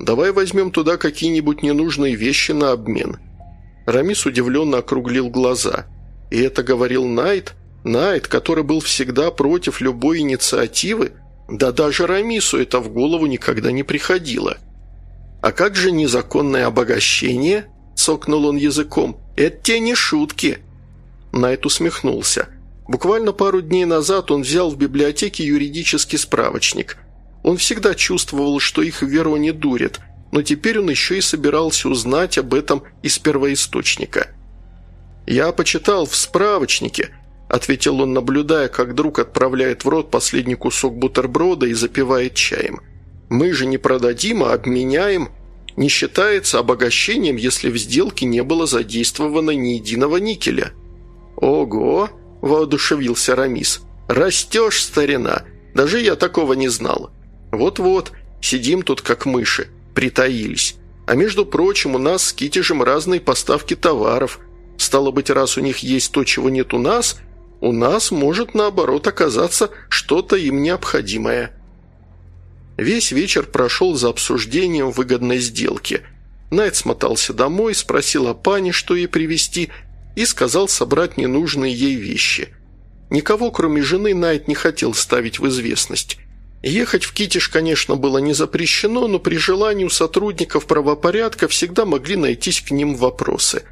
«Давай возьмем туда какие-нибудь ненужные вещи на обмен». Рамис удивленно округлил глаза. «И это говорил Найт? Найт, который был всегда против любой инициативы? Да даже Рамису это в голову никогда не приходило». «А как же незаконное обогащение?» – цокнул он языком. «Это те не шутки!» Найт усмехнулся. Буквально пару дней назад он взял в библиотеке юридический справочник. Он всегда чувствовал, что их в Вероне дурят, но теперь он еще и собирался узнать об этом из первоисточника. «Я почитал в справочнике», – ответил он, наблюдая, как друг отправляет в рот последний кусок бутерброда и запивает чаем. «Мы же не продадим, а обменяем. Не считается обогащением, если в сделке не было задействовано ни единого никеля». «Ого!» – воодушевился Рамис. «Растешь, старина! Даже я такого не знал. Вот-вот, сидим тут как мыши, притаились. А между прочим, у нас с Китежем разные поставки товаров. Стало быть, раз у них есть то, чего нет у нас, у нас может, наоборот, оказаться что-то им необходимое». Весь вечер прошел за обсуждением выгодной сделки. Найт смотался домой, спросил о пане, что ей привезти – и сказал собрать ненужные ей вещи. Никого, кроме жены, Найт не хотел ставить в известность. Ехать в Китиш, конечно, было не запрещено, но при желании у сотрудников правопорядка всегда могли найтись к ним вопросы.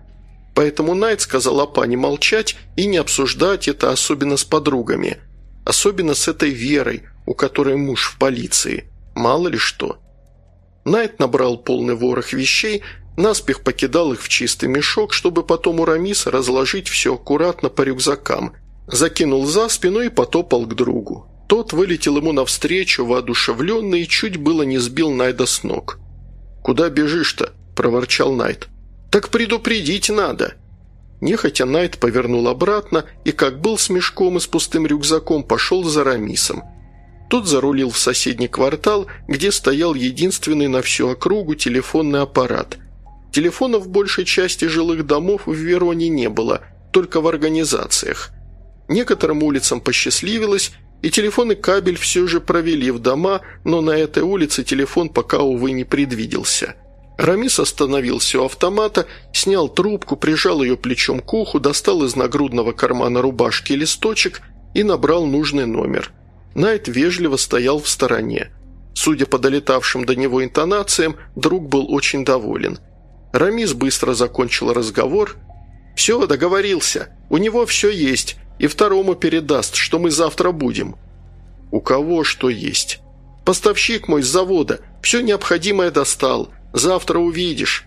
Поэтому Найт сказал о пане молчать и не обсуждать это особенно с подругами. Особенно с этой Верой, у которой муж в полиции. Мало ли что. Найт набрал полный ворох вещей, Наспех покидал их в чистый мешок, чтобы потом у Рамиса разложить все аккуратно по рюкзакам. Закинул за спину и потопал к другу. Тот вылетел ему навстречу, воодушевленный, и чуть было не сбил Найда с ног. «Куда бежишь-то?» – проворчал Найд. «Так предупредить надо!» Нехотя Найт повернул обратно и, как был с мешком и с пустым рюкзаком, пошел за Рамисом. Тот зарулил в соседний квартал, где стоял единственный на всю округу телефонный аппарат. Телефонов в большей части жилых домов в Вероне не было, только в организациях. Некоторым улицам посчастливилось, и телефон и кабель все же провели в дома, но на этой улице телефон пока, увы, не предвиделся. Рамис остановился у автомата, снял трубку, прижал ее плечом к уху, достал из нагрудного кармана рубашки листочек и набрал нужный номер. Найт вежливо стоял в стороне. Судя по долетавшим до него интонациям, друг был очень доволен – Рамис быстро закончил разговор. «Все, договорился. У него все есть. И второму передаст, что мы завтра будем». «У кого что есть?» «Поставщик мой с завода. Все необходимое достал. Завтра увидишь».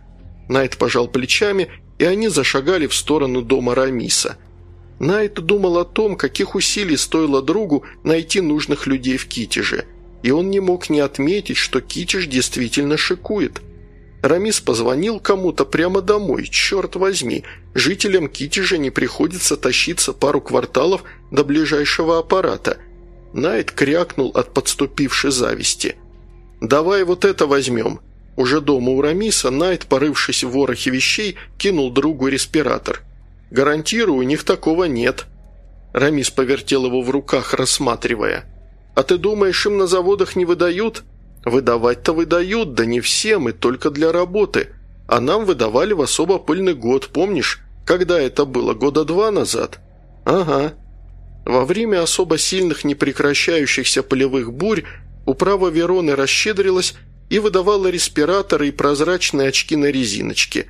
Найт пожал плечами, и они зашагали в сторону дома Рамиса. Найт думал о том, каких усилий стоило другу найти нужных людей в Китеже. И он не мог не отметить, что Китеж действительно шикует – Рамис позвонил кому-то прямо домой, черт возьми. Жителям Китежа не приходится тащиться пару кварталов до ближайшего аппарата. Найт крякнул от подступившей зависти. «Давай вот это возьмем». Уже дома у Рамиса Найт, порывшись в ворохе вещей, кинул другу респиратор. «Гарантирую, у них такого нет». Рамис повертел его в руках, рассматривая. «А ты думаешь, им на заводах не выдают?» Выдавать-то выдают, да не всем и только для работы. А нам выдавали в особо пыльный год, помнишь? Когда это было? Года два назад? Ага. Во время особо сильных непрекращающихся полевых бурь управа Вероны расщедрилась и выдавала респираторы и прозрачные очки на резиночке.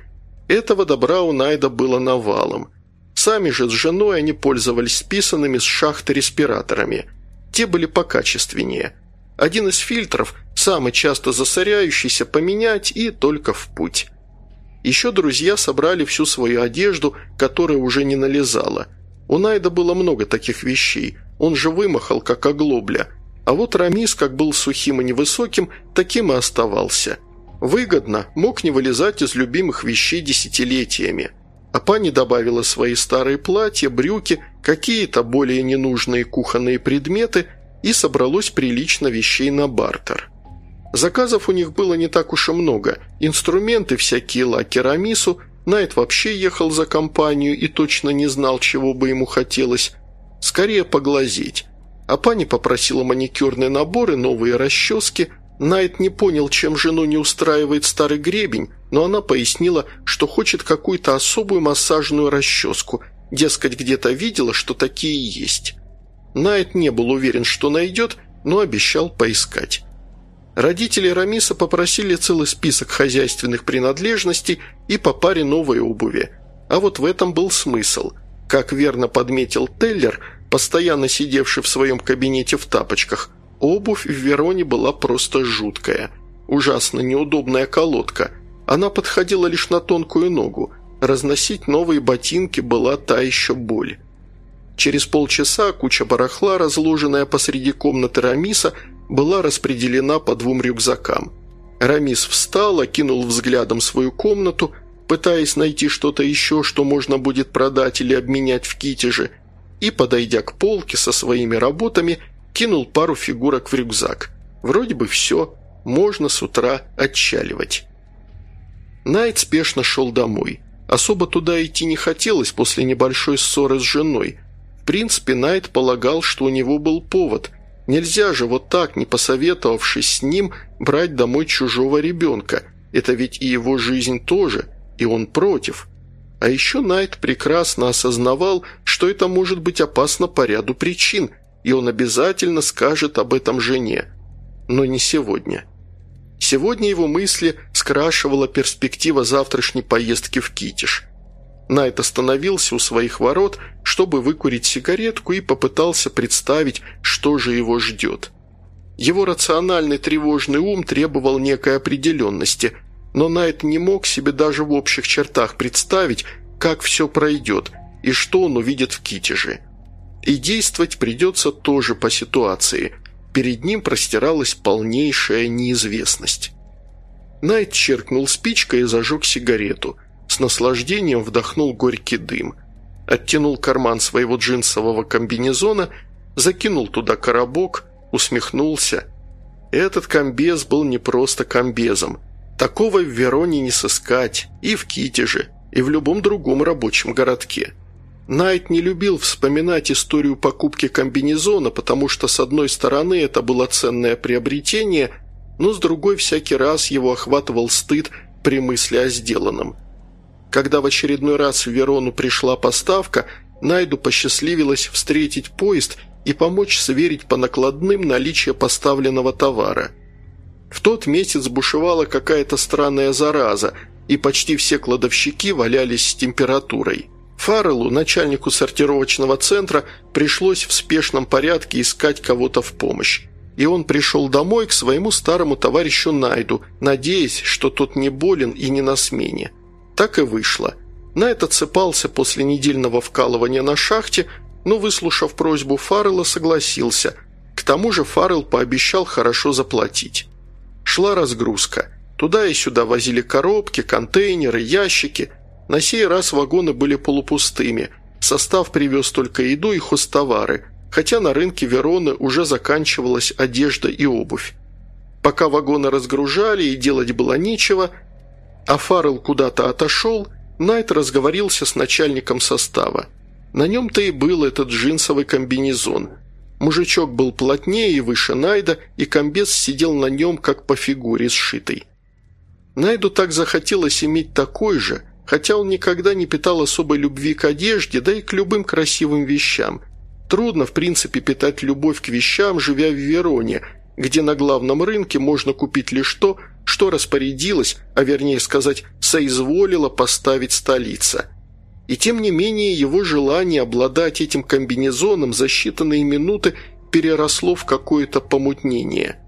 Этого добра у Найда было навалом. Сами же с женой они пользовались списанными с шахты респираторами. Те были покачественнее – один из фильтров, самый часто засоряющийся, поменять и только в путь. Еще друзья собрали всю свою одежду, которая уже не налезала. У Найда было много таких вещей, он же вымахал, как оглобля. А вот Рамис, как был сухим и невысоким, таким и оставался. Выгодно, мог не вылезать из любимых вещей десятилетиями. А пани добавила свои старые платья, брюки, какие-то более ненужные кухонные предметы – и собралось прилично вещей на бартер. Заказов у них было не так уж и много. Инструменты всякие лаки Рамису, Найт вообще ехал за компанию и точно не знал, чего бы ему хотелось. Скорее поглазеть. А пани попросила маникюрные наборы, новые расчески. Найт не понял, чем жену не устраивает старый гребень, но она пояснила, что хочет какую-то особую массажную расческу. Дескать, где-то видела, что такие есть. Найт не был уверен, что найдет, но обещал поискать. Родители Рамиса попросили целый список хозяйственных принадлежностей и по паре новой обуви. А вот в этом был смысл. Как верно подметил Теллер, постоянно сидевший в своем кабинете в тапочках, обувь в Вероне была просто жуткая. Ужасно неудобная колодка. Она подходила лишь на тонкую ногу. Разносить новые ботинки была та еще боль. Через полчаса куча барахла, разложенная посреди комнаты Рамиса, была распределена по двум рюкзакам. Рамис встал, окинул взглядом свою комнату, пытаясь найти что-то еще, что можно будет продать или обменять в китеже, и, подойдя к полке со своими работами, кинул пару фигурок в рюкзак. Вроде бы все, можно с утра отчаливать. Найт спешно шел домой. Особо туда идти не хотелось после небольшой ссоры с женой. В принципе, Найт полагал, что у него был повод – Нельзя же вот так, не посоветовавшись с ним, брать домой чужого ребенка. Это ведь и его жизнь тоже, и он против. А еще Найт прекрасно осознавал, что это может быть опасно по ряду причин, и он обязательно скажет об этом жене. Но не сегодня. Сегодня его мысли скрашивала перспектива завтрашней поездки в Китиш – Найт остановился у своих ворот, чтобы выкурить сигаретку и попытался представить, что же его ждет. Его рациональный тревожный ум требовал некой определенности, но Найт не мог себе даже в общих чертах представить, как все пройдет и что он увидит в Китеже. И действовать придется тоже по ситуации. Перед ним простиралась полнейшая неизвестность. Найт черкнул спичкой и зажег сигарету – с наслаждением вдохнул горький дым. Оттянул карман своего джинсового комбинезона, закинул туда коробок, усмехнулся. Этот комбез был не просто комбезом. Такого в Вероне не сыскать, и в Китеже, и в любом другом рабочем городке. Найт не любил вспоминать историю покупки комбинезона, потому что, с одной стороны, это было ценное приобретение, но с другой всякий раз его охватывал стыд при мысли о сделанном – когда в очередной раз в Верону пришла поставка, Найду посчастливилось встретить поезд и помочь сверить по накладным наличие поставленного товара. В тот месяц бушевала какая-то странная зараза, и почти все кладовщики валялись с температурой. Фарреллу, начальнику сортировочного центра, пришлось в спешном порядке искать кого-то в помощь. И он пришел домой к своему старому товарищу Найду, надеясь, что тот не болен и не на смене. Так и вышло. Найт отсыпался после недельного вкалывания на шахте, но, выслушав просьбу Фаррелла, согласился. К тому же Фаррелл пообещал хорошо заплатить. Шла разгрузка. Туда и сюда возили коробки, контейнеры, ящики. На сей раз вагоны были полупустыми. Состав привез только еду и хостовары, хотя на рынке Вероны уже заканчивалась одежда и обувь. Пока вагоны разгружали и делать было нечего – а Фаррелл куда-то отошел, Найт разговорился с начальником состава. На нем-то и был этот джинсовый комбинезон. Мужичок был плотнее и выше Найда, и комбез сидел на нем, как по фигуре сшитый. Найду так захотелось иметь такой же, хотя он никогда не питал особой любви к одежде, да и к любым красивым вещам. Трудно, в принципе, питать любовь к вещам, живя в Вероне, где на главном рынке можно купить лишь то, что распорядилась, а вернее сказать, соизволила поставить столица. И тем не менее его желание обладать этим комбинезоном за считанные минуты переросло в какое-то помутнение.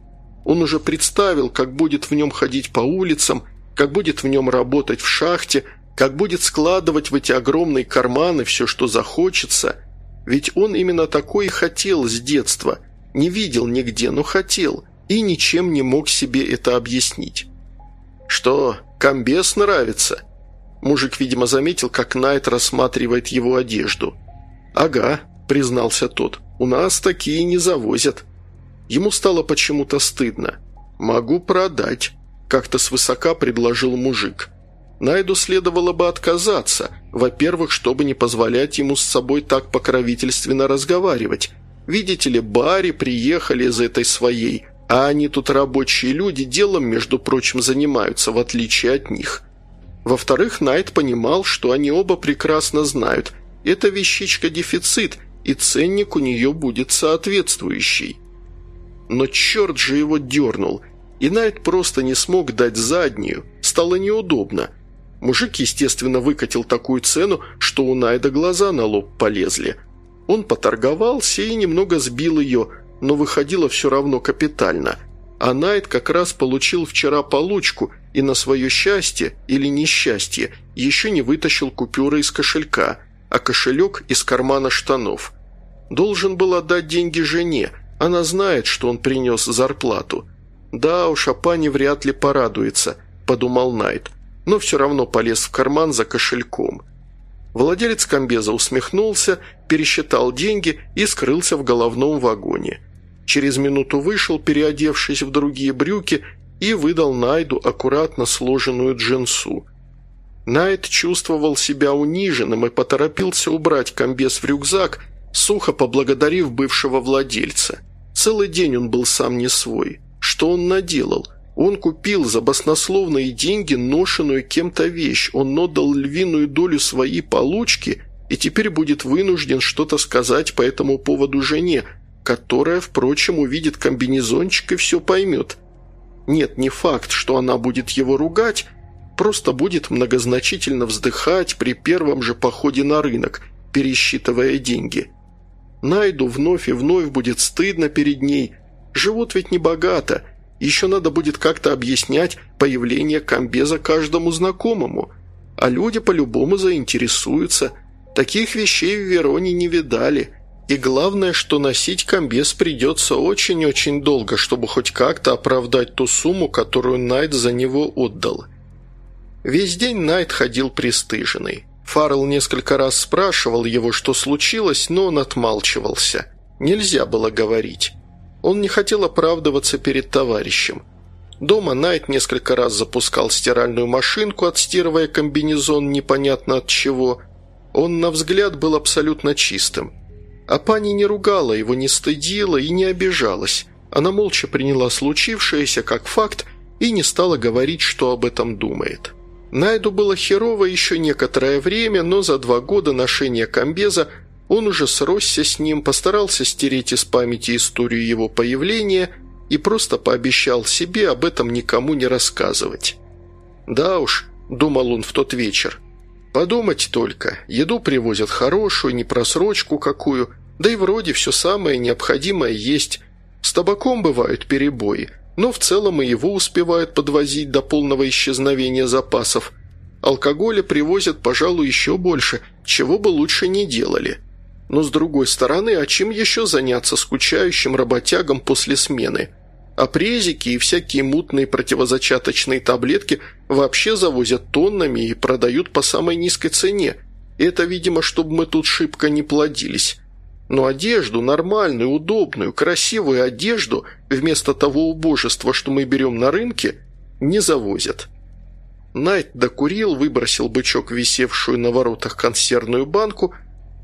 Он уже представил, как будет в нем ходить по улицам, как будет в нем работать в шахте, как будет складывать в эти огромные карманы все, что захочется. Ведь он именно такой и хотел с детства. Не видел нигде, но хотел и ничем не мог себе это объяснить. «Что, комбез нравится?» Мужик, видимо, заметил, как Найт рассматривает его одежду. «Ага», – признался тот, – «у нас такие не завозят». Ему стало почему-то стыдно. «Могу продать», – как-то свысока предложил мужик. Найду следовало бы отказаться, во-первых, чтобы не позволять ему с собой так покровительственно разговаривать, Видите ли, Барри приехали из этой своей, а они тут рабочие люди, делом, между прочим, занимаются, в отличие от них. Во-вторых, Найт понимал, что они оба прекрасно знают, эта вещичка дефицит, и ценник у нее будет соответствующий. Но черт же его дернул, и Найт просто не смог дать заднюю, стало неудобно. Мужик, естественно, выкатил такую цену, что у Найда глаза на лоб полезли. Он поторговался и немного сбил ее, но выходило все равно капитально. А Найт как раз получил вчера получку и на свое счастье или несчастье еще не вытащил купюры из кошелька, а кошелек из кармана штанов. Должен был отдать деньги жене, она знает, что он принес зарплату. «Да уж, а вряд ли порадуется», – подумал Найт, но все равно полез в карман за кошельком. Владелец комбеза усмехнулся, пересчитал деньги и скрылся в головном вагоне. Через минуту вышел, переодевшись в другие брюки, и выдал Найду аккуратно сложенную джинсу. Найд чувствовал себя униженным и поторопился убрать комбез в рюкзак, сухо поблагодарив бывшего владельца. Целый день он был сам не свой. Что он наделал? Он купил за баснословные деньги ношенную кем-то вещь, он отдал львиную долю своей получки и теперь будет вынужден что-то сказать по этому поводу жене, которая, впрочем, увидит комбинезончик и все поймет. Нет, не факт, что она будет его ругать, просто будет многозначительно вздыхать при первом же походе на рынок, пересчитывая деньги – Найду вновь и вновь будет стыдно перед ней. Живут ведь небогато. Еще надо будет как-то объяснять появление комбеза каждому знакомому. А люди по-любому заинтересуются. Таких вещей в Вероне не видали. И главное, что носить комбез придется очень-очень долго, чтобы хоть как-то оправдать ту сумму, которую Найт за него отдал. Весь день Найт ходил пристыженный. Фаррелл несколько раз спрашивал его, что случилось, но он отмалчивался. Нельзя было говорить. Он не хотел оправдываться перед товарищем. Дома Найт несколько раз запускал стиральную машинку, отстирывая комбинезон непонятно от чего. Он, на взгляд, был абсолютно чистым. А пани не ругала его, не стыдила и не обижалась. Она молча приняла случившееся как факт и не стала говорить, что об этом думает. Найду было херово еще некоторое время, но за два года ношения комбеза он уже сросся с ним, постарался стереть из памяти историю его появления и просто пообещал себе об этом никому не рассказывать. «Да уж», – думал он в тот вечер, – «подумать только, еду привозят хорошую, не просрочку какую, да и вроде все самое необходимое есть. С табаком бывают перебои, но в целом и его успевают подвозить до полного исчезновения запасов. Алкоголя привозят, пожалуй, еще больше, чего бы лучше не делали. Но с другой стороны, а чем еще заняться скучающим работягам после смены? А презики и всякие мутные противозачаточные таблетки вообще завозят тоннами и продают по самой низкой цене. Это, видимо, чтобы мы тут шибко не плодились. Но одежду, нормальную, удобную, красивую одежду, вместо того убожества, что мы берем на рынке, не завозят. Найт докурил, выбросил бычок, висевшую на воротах консервную банку,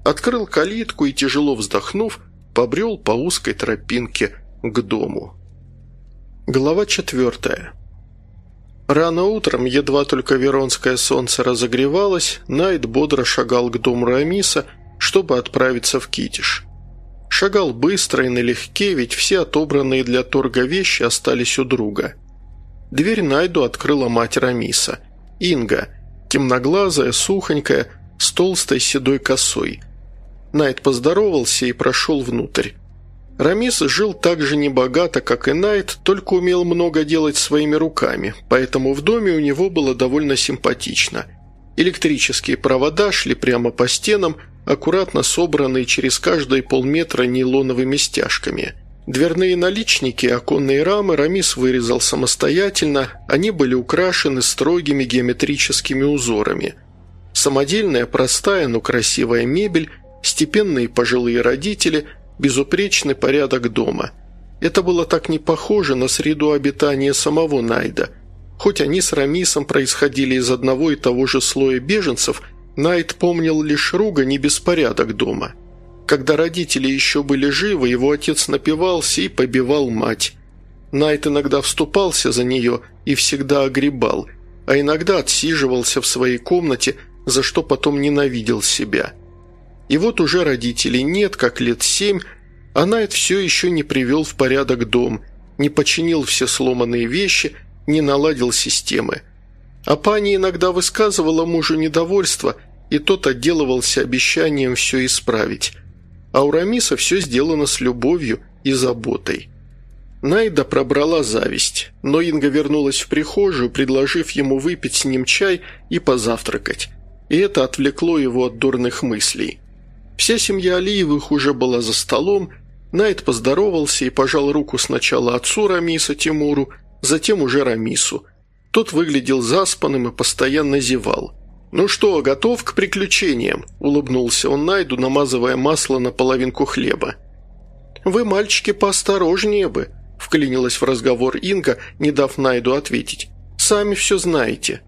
открыл калитку и, тяжело вздохнув, побрел по узкой тропинке к дому. Глава четвертая. Рано утром, едва только веронское солнце разогревалось, Найт бодро шагал к дому Рамиса – чтобы отправиться в Китиш. Шагал быстро и налегке, ведь все отобранные для торга вещи остались у друга. Дверь Найду открыла мать Рамиса. Инга, темноглазая, сухонькая, с толстой седой косой. Найд поздоровался и прошел внутрь. Рамис жил так же небогато, как и Найт, только умел много делать своими руками, поэтому в доме у него было довольно симпатично. Электрические провода шли прямо по стенам, аккуратно собранные через каждые полметра нейлоновыми стяжками. Дверные наличники, оконные рамы Рамис вырезал самостоятельно, они были украшены строгими геометрическими узорами. Самодельная, простая, но красивая мебель, степенные пожилые родители, безупречный порядок дома. Это было так не похоже на среду обитания самого Найда. Хоть они с Рамисом происходили из одного и того же слоя беженцев – Найт помнил лишь ругань и беспорядок дома. Когда родители еще были живы, его отец напивался и побивал мать. Найт иногда вступался за нее и всегда огребал, а иногда отсиживался в своей комнате, за что потом ненавидел себя. И вот уже родителей нет, как лет семь, а Найт все еще не привел в порядок дом, не починил все сломанные вещи, не наладил системы. А пани иногда высказывала мужу недовольство, и тот отделывался обещанием все исправить. А у Рамиса все сделано с любовью и заботой. Найда пробрала зависть, но Инга вернулась в прихожую, предложив ему выпить с ним чай и позавтракать. И это отвлекло его от дурных мыслей. Вся семья Алиевых уже была за столом, Найт поздоровался и пожал руку сначала отцу Рамиса Тимуру, затем уже Рамису. Тот выглядел заспанным и постоянно зевал. «Ну что, готов к приключениям?» – улыбнулся он Найду, намазывая масло на половинку хлеба. «Вы, мальчики, поосторожнее бы», – вклинилась в разговор Инга, не дав Найду ответить. «Сами все знаете».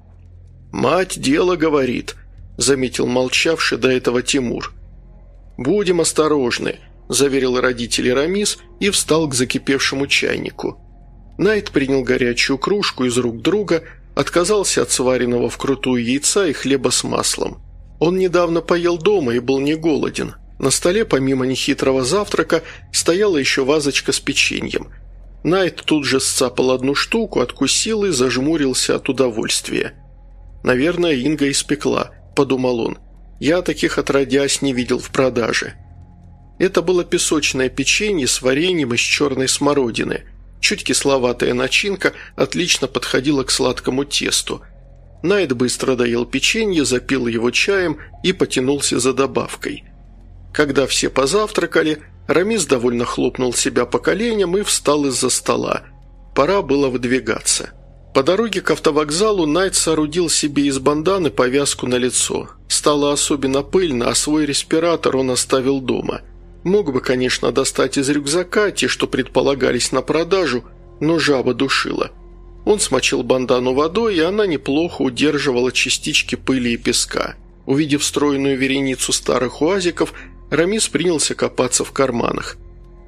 «Мать дело говорит», – заметил молчавший до этого Тимур. «Будем осторожны», – заверил родителей Рамис и встал к закипевшему чайнику. Найт принял горячую кружку из рук друга, отказался от сваренного вкрутую яйца и хлеба с маслом. Он недавно поел дома и был не голоден. На столе, помимо нехитрого завтрака, стояла еще вазочка с печеньем. Найт тут же сцапал одну штуку, откусил и зажмурился от удовольствия. «Наверное, Инга испекла», – подумал он. «Я таких отродясь не видел в продаже». Это было песочное печенье с вареньем из черной смородины. Чуть кисловатая начинка отлично подходила к сладкому тесту. Найт быстро доел печенье, запил его чаем и потянулся за добавкой. Когда все позавтракали, Рамис довольно хлопнул себя по коленям и встал из-за стола. Пора было выдвигаться. По дороге к автовокзалу Найт соорудил себе из банданы повязку на лицо. Стало особенно пыльно, а свой респиратор он оставил дома – Мог бы, конечно, достать из рюкзака те, что предполагались на продажу, но жаба душила. Он смочил бандану водой, и она неплохо удерживала частички пыли и песка. Увидев стройную вереницу старых уазиков, Рамис принялся копаться в карманах.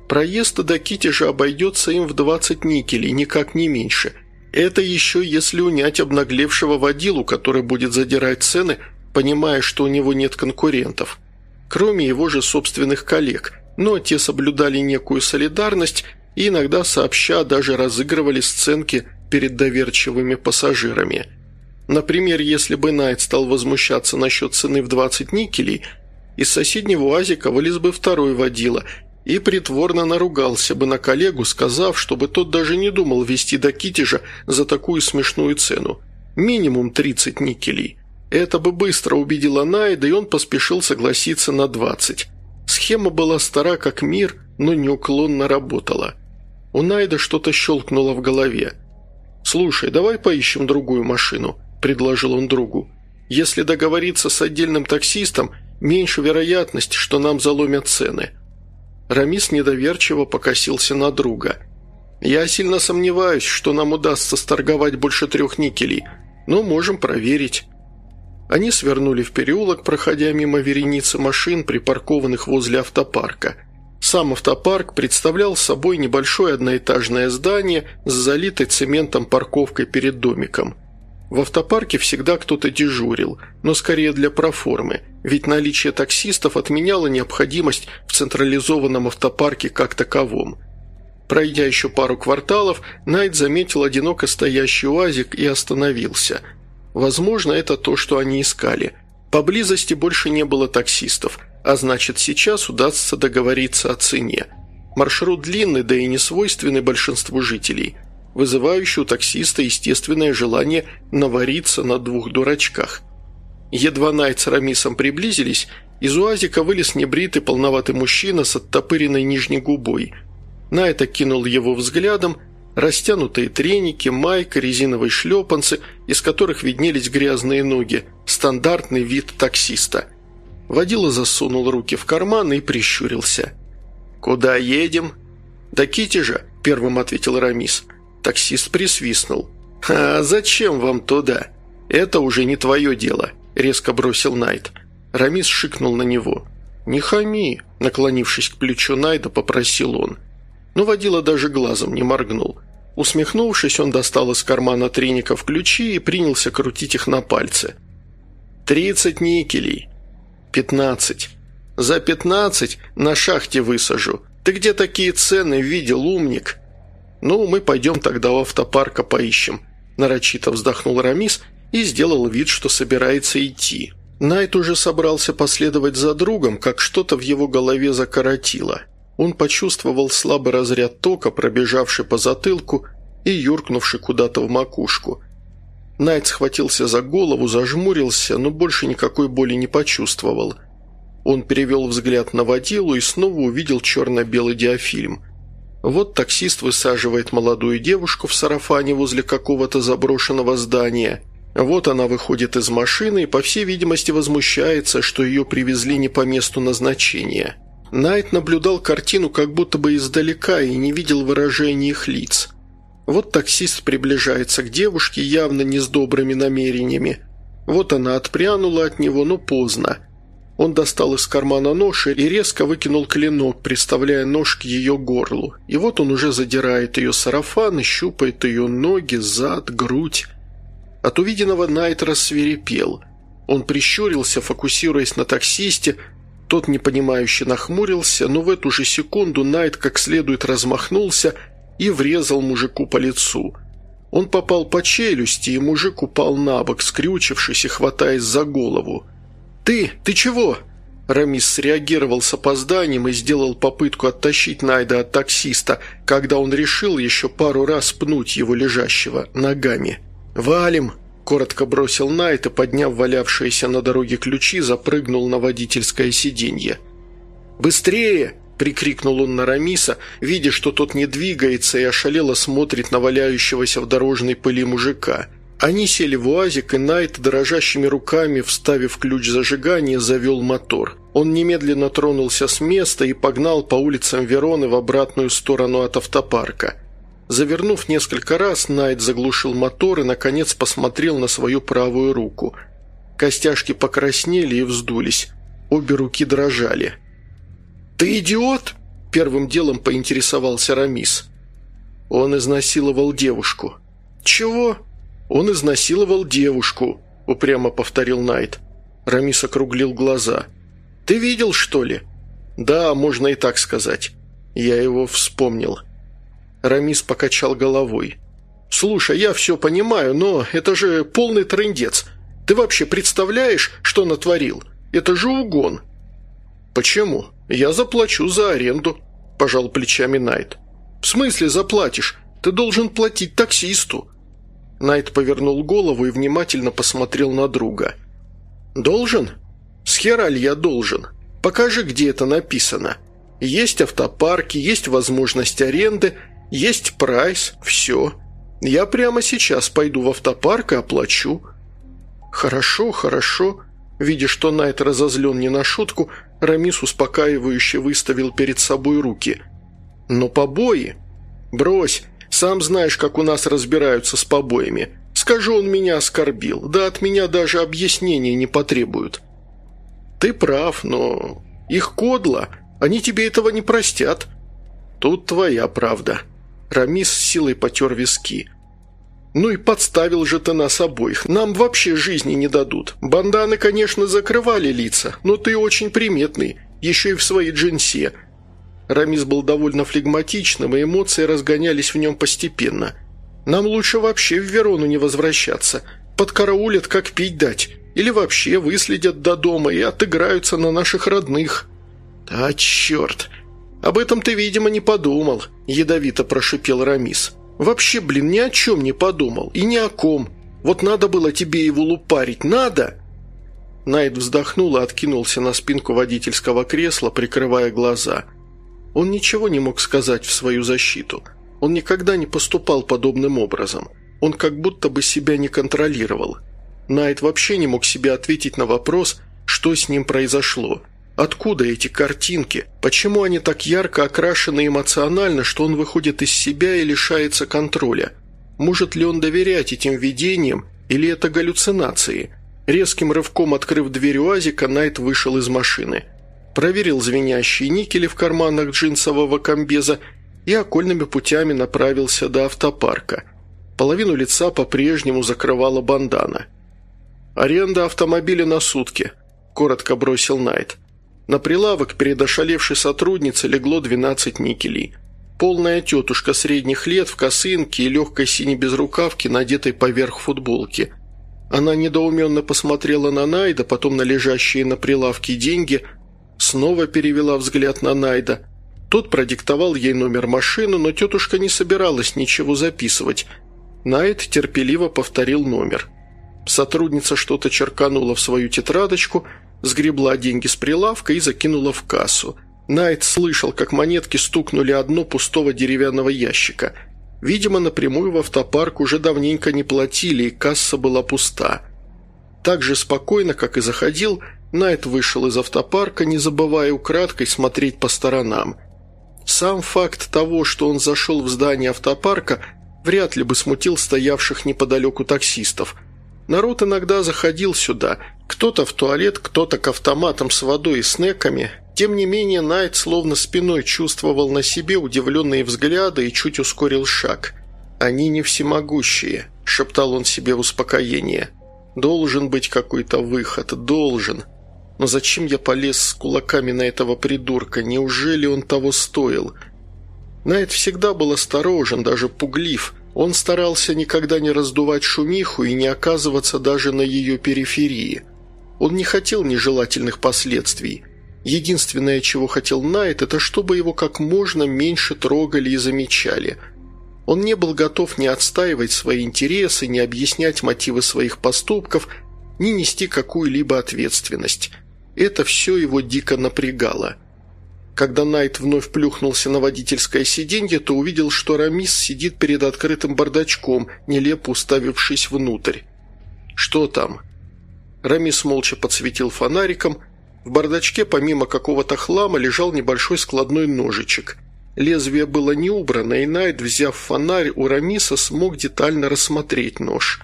Проезд до Китежа обойдется им в 20 никелей, никак не меньше. Это еще если унять обнаглевшего водилу, который будет задирать цены, понимая, что у него нет конкурентов кроме его же собственных коллег, но те соблюдали некую солидарность и иногда сообща даже разыгрывали сценки перед доверчивыми пассажирами. Например, если бы Найт стал возмущаться насчет цены в 20 никелей, из соседнего УАЗика вылез бы второй водила и притворно наругался бы на коллегу, сказав, чтобы тот даже не думал вести до Китежа за такую смешную цену. Минимум 30 никелей. Это бы быстро убедило Найда, и он поспешил согласиться на 20. Схема была стара как мир, но неуклонно работала. У Найда что-то щелкнуло в голове. «Слушай, давай поищем другую машину», – предложил он другу. «Если договориться с отдельным таксистом, меньше вероятность, что нам заломят цены». Рамис недоверчиво покосился на друга. «Я сильно сомневаюсь, что нам удастся сторговать больше трех никелей, но можем проверить». Они свернули в переулок, проходя мимо вереницы машин, припаркованных возле автопарка. Сам автопарк представлял собой небольшое одноэтажное здание с залитой цементом парковкой перед домиком. В автопарке всегда кто-то дежурил, но скорее для проформы, ведь наличие таксистов отменяло необходимость в централизованном автопарке как таковом. Пройдя еще пару кварталов, Найт заметил одиноко стоящий УАЗик и остановился – Возможно, это то, что они искали. Поблизости больше не было таксистов, а значит, сейчас удастся договориться о цене. Маршрут длинный, да и не свойственный большинству жителей, вызывающий у таксиста естественное желание навариться на двух дурачках. Едва Найт с Рамисом приблизились, из УАЗика вылез небритый полноватый мужчина с оттопыренной нижней губой. Найт окинул его взглядом Растянутые треники, майка, резиновые шлепанцы, из которых виднелись грязные ноги. Стандартный вид таксиста. Водила засунул руки в карман и прищурился. «Куда едем?» «До Китежа», – первым ответил Рамис. Таксист присвистнул. «А зачем вам туда? Это уже не твое дело», – резко бросил Найт. Рамис шикнул на него. «Не хами», – наклонившись к плечу Найда, попросил он. Но водила даже глазом не моргнул. Усмехнувшись, он достал из кармана треников ключи и принялся крутить их на пальце. «Тридцать никелей. Пятнадцать. За пятнадцать на шахте высажу. Ты где такие цены видел, умник?» «Ну, мы пойдем тогда у автопарка поищем», – нарочито вздохнул Рамис и сделал вид, что собирается идти. Найт уже собрался последовать за другом, как что-то в его голове закоротило. Он почувствовал слабый разряд тока, пробежавший по затылку и юркнувший куда-то в макушку. Найт схватился за голову, зажмурился, но больше никакой боли не почувствовал. Он перевел взгляд на водилу и снова увидел черно-белый диафильм. Вот таксист высаживает молодую девушку в сарафане возле какого-то заброшенного здания – вот она выходит из машины и, по всей видимости, возмущается, что ее привезли не по месту назначения. Найт наблюдал картину как будто бы издалека и не видел выражения их лиц. Вот таксист приближается к девушке, явно не с добрыми намерениями. Вот она отпрянула от него, но поздно. Он достал из кармана нож и резко выкинул клинок, приставляя нож к ее горлу. И вот он уже задирает ее сарафан и щупает ее ноги, зад, грудь. От увиденного Найт рассверепел. Он прищурился, фокусируясь на таксисте, тот непонимающе нахмурился, но в эту же секунду Найт как следует размахнулся и врезал мужику по лицу. Он попал по челюсти, и мужик упал на бок, скрючившись и хватаясь за голову. «Ты! Ты чего?» Рамис среагировал с опозданием и сделал попытку оттащить Найда от таксиста, когда он решил еще пару раз пнуть его лежащего ногами. «Валим!» – коротко бросил Найт и, подняв валявшиеся на дороге ключи, запрыгнул на водительское сиденье. «Быстрее!» – прикрикнул он на Рамиса, видя, что тот не двигается и ошалело смотрит на валяющегося в дорожной пыли мужика. Они сели в УАЗик, и Найт, дрожащими руками, вставив ключ зажигания, завел мотор. Он немедленно тронулся с места и погнал по улицам Вероны в обратную сторону от автопарка – Завернув несколько раз, Найт заглушил мотор и, наконец, посмотрел на свою правую руку. Костяшки покраснели и вздулись. Обе руки дрожали. «Ты идиот?» – первым делом поинтересовался Рамис. «Он изнасиловал девушку». «Чего?» «Он изнасиловал девушку», – упрямо повторил Найт. Рамис округлил глаза. «Ты видел, что ли?» «Да, можно и так сказать. Я его вспомнил». Рамис покачал головой. «Слушай, я все понимаю, но это же полный трындец. Ты вообще представляешь, что натворил? Это же угон». «Почему? Я заплачу за аренду», – пожал плечами Найт. «В смысле заплатишь? Ты должен платить таксисту». Найт повернул голову и внимательно посмотрел на друга. «Должен? С хераль я должен. Покажи, где это написано. Есть автопарки, есть возможность аренды, есть прайс, все. Я прямо сейчас пойду в автопарк и оплачу». «Хорошо, хорошо». Видя, что Найт разозлен не на шутку, Рамис успокаивающе выставил перед собой руки. «Но побои?» «Брось, сам знаешь, как у нас разбираются с побоями. Скажу, он меня оскорбил, да от меня даже объяснения не потребуют». «Ты прав, но их кодло, они тебе этого не простят». «Тут твоя правда», Рамис с силой потер виски. «Ну и подставил же ты нас обоих. Нам вообще жизни не дадут. Банданы, конечно, закрывали лица, но ты очень приметный, еще и в своей джинсе». Рамис был довольно флегматичным, и эмоции разгонялись в нем постепенно. «Нам лучше вообще в Верону не возвращаться. Подкараулят, как пить дать. Или вообще выследят до дома и отыграются на наших родных». «А черт!» «Об этом ты, видимо, не подумал», – ядовито прошипел Рамис. «Вообще, блин, ни о чем не подумал. И ни о ком. Вот надо было тебе его лупарить. Надо!» Найт вздохнул и откинулся на спинку водительского кресла, прикрывая глаза. Он ничего не мог сказать в свою защиту. Он никогда не поступал подобным образом. Он как будто бы себя не контролировал. Найт вообще не мог себе ответить на вопрос, что с ним произошло – Откуда эти картинки? Почему они так ярко окрашены эмоционально, что он выходит из себя и лишается контроля? Может ли он доверять этим видениям, или это галлюцинации? Резким рывком открыв дверь УАЗика, Найт вышел из машины. Проверил звенящие никели в карманах джинсового комбеза и окольными путями направился до автопарка. Половину лица по-прежнему закрывала бандана. «Аренда автомобиля на сутки», – коротко бросил Найт. На прилавок перед ошалевшей сотрудницей легло 12 никелей. Полная тетушка средних лет в косынке и легкой синей безрукавке, надетой поверх футболки. Она недоуменно посмотрела на Найда, потом на лежащие на прилавке деньги, снова перевела взгляд на Найда – тот продиктовал ей номер машины, но тетушка не собиралась ничего записывать. Найт терпеливо повторил номер. Сотрудница что-то черканула в свою тетрадочку, сгребла деньги с прилавка и закинула в кассу. Найт слышал, как монетки стукнули одно пустого деревянного ящика. Видимо, напрямую в автопарк уже давненько не платили, и касса была пуста. Так же спокойно, как и заходил, Найт вышел из автопарка, не забывая украдкой смотреть по сторонам – сам факт того, что он зашел в здание автопарка, вряд ли бы смутил стоявших неподалеку таксистов. Народ иногда заходил сюда, кто-то в туалет, кто-то к автоматам с водой и снеками. Тем не менее, Найт словно спиной чувствовал на себе удивленные взгляды и чуть ускорил шаг. «Они не всемогущие», – шептал он себе в успокоение. «Должен быть какой-то выход, должен». Но зачем я полез с кулаками на этого придурка? Неужели он того стоил? Найт всегда был осторожен, даже пуглив. Он старался никогда не раздувать шумиху и не оказываться даже на ее периферии. Он не хотел нежелательных последствий. Единственное, чего хотел Найт, это чтобы его как можно меньше трогали и замечали. Он не был готов ни отстаивать свои интересы, ни объяснять мотивы своих поступков, ни нести какую-либо ответственность. Это все его дико напрягало. Когда Найт вновь плюхнулся на водительское сиденье, то увидел, что Рамис сидит перед открытым бардачком, нелепо уставившись внутрь. «Что там?» Рамис молча подсветил фонариком. В бардачке помимо какого-то хлама лежал небольшой складной ножичек. Лезвие было не убрано, и Найт, взяв фонарь у Рамиса, смог детально рассмотреть нож.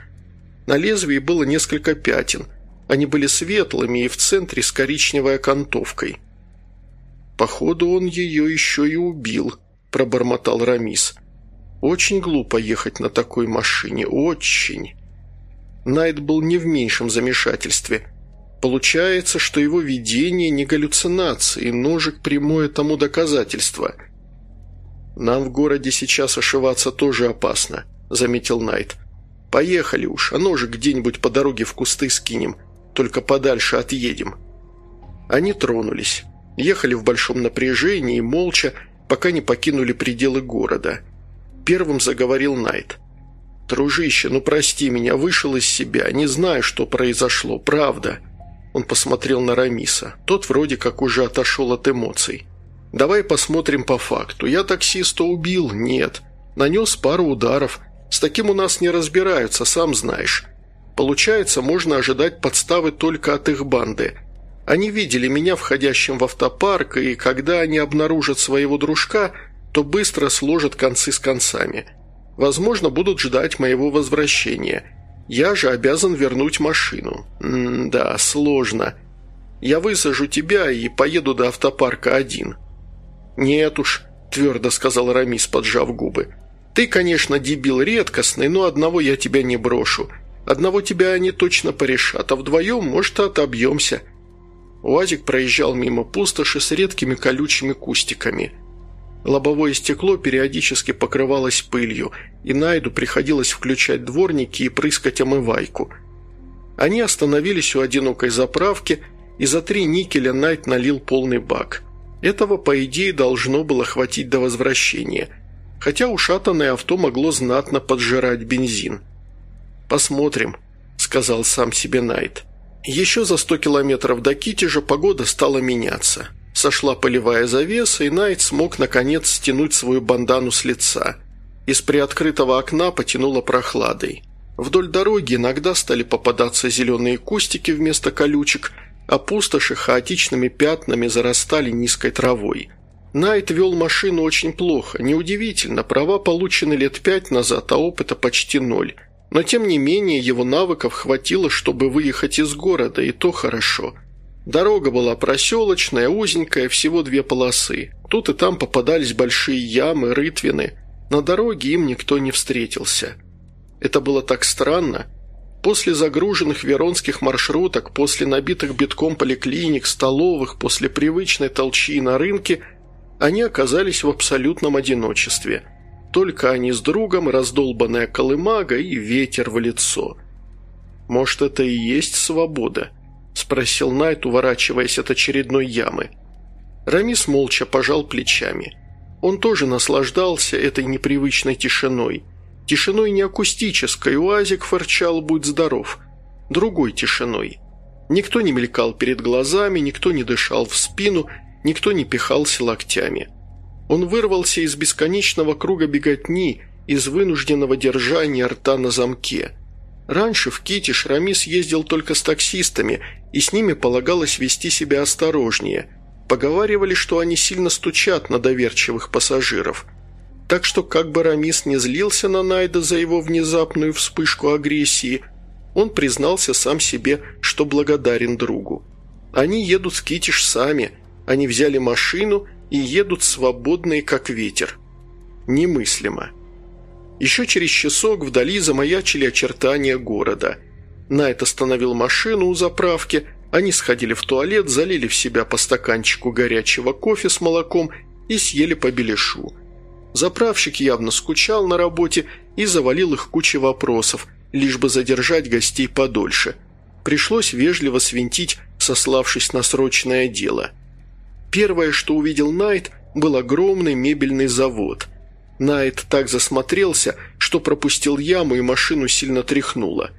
На лезвии было несколько пятен – они были светлыми и в центре с коричневой окантовкой. «Походу, он ее еще и убил», – пробормотал Рамис. «Очень глупо ехать на такой машине, очень». Найт был не в меньшем замешательстве. Получается, что его видение не галлюцинации, ножик – прямое тому доказательство. «Нам в городе сейчас ошиваться тоже опасно», – заметил Найт. «Поехали уж, а ножик где-нибудь по дороге в кусты скинем только подальше отъедем». Они тронулись. Ехали в большом напряжении, молча, пока не покинули пределы города. Первым заговорил Найт. «Дружище, ну прости меня, вышел из себя, не знаю, что произошло, правда». Он посмотрел на Рамиса. Тот вроде как уже отошел от эмоций. «Давай посмотрим по факту. Я таксиста убил? Нет. Нанес пару ударов. С таким у нас не разбираются, сам знаешь. Получается, можно ожидать подставы только от их банды. Они видели меня входящим в автопарк, и когда они обнаружат своего дружка, то быстро сложат концы с концами. Возможно, будут ждать моего возвращения. Я же обязан вернуть машину. М да, сложно. Я высажу тебя и поеду до автопарка один». «Нет уж», – твердо сказал Рамис, поджав губы. «Ты, конечно, дебил редкостный, но одного я тебя не брошу. Одного тебя они точно порешат, а вдвоем, может, отобьемся». УАЗик проезжал мимо пустоши с редкими колючими кустиками. Лобовое стекло периодически покрывалось пылью, и Найду приходилось включать дворники и прыскать омывайку. Они остановились у одинокой заправки, и за три никеля Найт налил полный бак. Этого, по идее, должно было хватить до возвращения, хотя ушатанное авто могло знатно поджирать бензин – «Посмотрим», – сказал сам себе Найт. Еще за сто километров до Китежа погода стала меняться. Сошла полевая завеса, и Найт смог, наконец, стянуть свою бандану с лица. Из приоткрытого окна потянуло прохладой. Вдоль дороги иногда стали попадаться зеленые кустики вместо колючек, а пустоши хаотичными пятнами зарастали низкой травой. Найт вел машину очень плохо. Неудивительно, права получены лет пять назад, а опыта почти ноль. Но тем не менее его навыков хватило, чтобы выехать из города, и то хорошо. Дорога была проселочная, узенькая, всего две полосы. Тут и там попадались большие ямы, рытвины. На дороге им никто не встретился. Это было так странно. После загруженных веронских маршруток, после набитых битком поликлиник, столовых, после привычной толчи на рынке, они оказались в абсолютном одиночестве. Только они с другом, раздолбанная колымага и ветер в лицо. Может, это и есть свобода? – спросил Найт, уворачиваясь от очередной ямы. Рамис молча пожал плечами. Он тоже наслаждался этой непривычной тишиной. Тишиной не акустической, уазик форчал «Будь здоров», другой тишиной. Никто не мелькал перед глазами, никто не дышал в спину, никто не пихался локтями. Он вырвался из бесконечного круга беготни, из вынужденного держания рта на замке – Раньше в Китиш Рамис ездил только с таксистами, и с ними полагалось вести себя осторожнее. Поговаривали, что они сильно стучат на доверчивых пассажиров. Так что, как бы Рамис не злился на Найда за его внезапную вспышку агрессии, он признался сам себе, что благодарен другу. Они едут в Китиш сами, они взяли машину и едут свободные, как ветер. Немыслимо. Еще через часок вдали замаячили очертания города. Найт остановил машину у заправки, они сходили в туалет, залили в себя по стаканчику горячего кофе с молоком и съели по беляшу. Заправщик явно скучал на работе и завалил их кучей вопросов, лишь бы задержать гостей подольше. Пришлось вежливо свинтить, сославшись на срочное дело. Первое, что увидел Найт, был огромный мебельный завод – Найт так засмотрелся, что пропустил яму и машину сильно тряхнуло.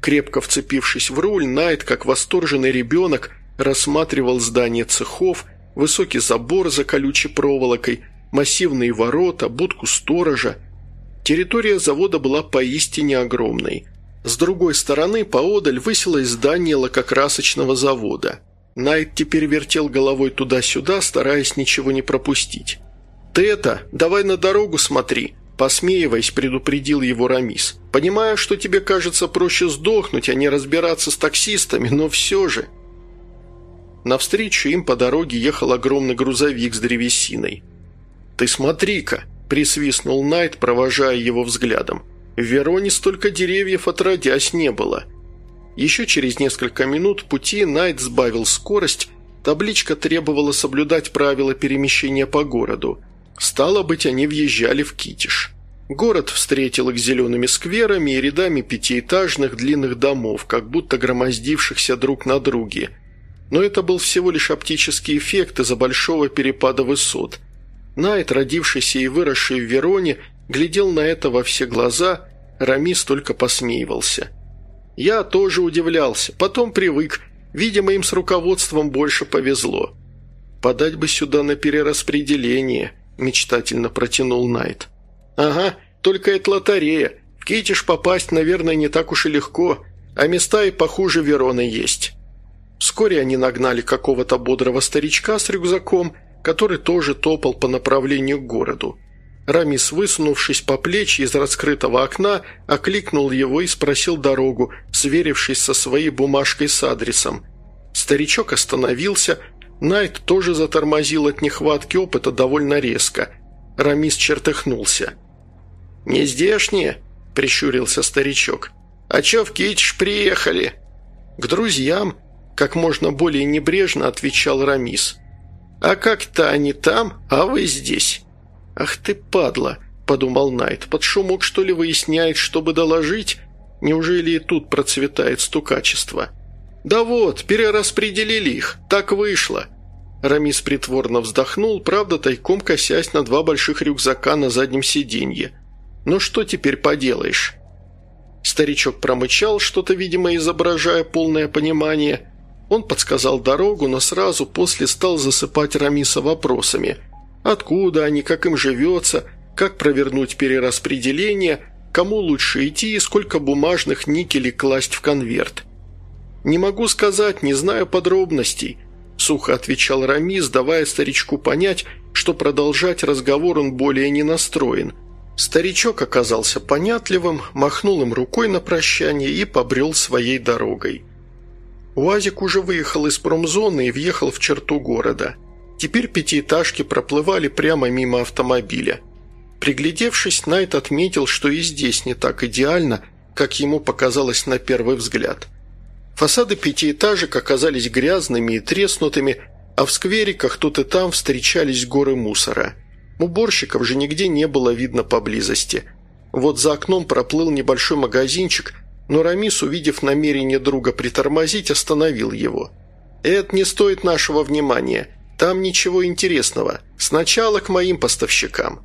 Крепко вцепившись в руль, Найт, как восторженный ребенок, рассматривал здание цехов, высокий забор за колючей проволокой, массивные ворота, будку сторожа. Территория завода была поистине огромной. С другой стороны, поодаль высилось здание лакокрасочного завода. Найт теперь вертел головой туда-сюда, стараясь ничего не пропустить. «Ты это, давай на дорогу смотри», – посмеиваясь, предупредил его Рамис. «Понимаю, что тебе кажется проще сдохнуть, а не разбираться с таксистами, но все же...» Навстречу им по дороге ехал огромный грузовик с древесиной. «Ты смотри-ка!» – присвистнул Найт, провожая его взглядом. «В Вероне столько деревьев отродясь не было». Еще через несколько минут пути Найт сбавил скорость, табличка требовала соблюдать правила перемещения по городу – Стало быть, они въезжали в Китиш. Город встретил их зелеными скверами и рядами пятиэтажных длинных домов, как будто громоздившихся друг на друге. Но это был всего лишь оптический эффект из-за большого перепада высот. Найт, родившийся и выросший в Вероне, глядел на это во все глаза, Рамис только посмеивался. Я тоже удивлялся, потом привык, видимо, им с руководством больше повезло. Подать бы сюда на перераспределение – мечтательно протянул Найт. «Ага, только это лотерея. В Китиш попасть, наверное, не так уж и легко, а места и похуже Вероны есть». Вскоре они нагнали какого-то бодрого старичка с рюкзаком, который тоже топал по направлению к городу. Рамис, высунувшись по плечи из раскрытого окна, окликнул его и спросил дорогу, сверившись со своей бумажкой с адресом. Старичок остановился, Найт тоже затормозил от нехватки опыта довольно резко. Рамис чертыхнулся. «Не здешние?» – прищурился старичок. «А чё в Китиш приехали?» «К друзьям», – как можно более небрежно отвечал Рамис. «А как-то они там, а вы здесь?» «Ах ты падла!» – подумал Найт. «Под шумок, что ли, выясняет, чтобы доложить? Неужели и тут процветает стукачество?» «Да вот, перераспределили их, так вышло». Рамис притворно вздохнул, правда, тайком косясь на два больших рюкзака на заднем сиденье. «Ну что теперь поделаешь?» Старичок промычал, что-то, видимо, изображая полное понимание. Он подсказал дорогу, но сразу после стал засыпать Рамиса вопросами. Откуда они, как им живется, как провернуть перераспределение, кому лучше идти и сколько бумажных никелей класть в конверт. «Не могу сказать, не знаю подробностей», – сухо отвечал Рамис, давая старичку понять, что продолжать разговор он более не настроен. Старичок оказался понятливым, махнул им рукой на прощание и побрел своей дорогой. УАЗик уже выехал из промзоны и въехал в черту города. Теперь пятиэтажки проплывали прямо мимо автомобиля. Приглядевшись, Найт отметил, что и здесь не так идеально, как ему показалось на первый взгляд. Фасады пятиэтажек оказались грязными и треснутыми, а в сквериках тут и там встречались горы мусора. Уборщиков же нигде не было видно поблизости. Вот за окном проплыл небольшой магазинчик, но Рамис, увидев намерение друга притормозить, остановил его. «Это не стоит нашего внимания. Там ничего интересного. Сначала к моим поставщикам».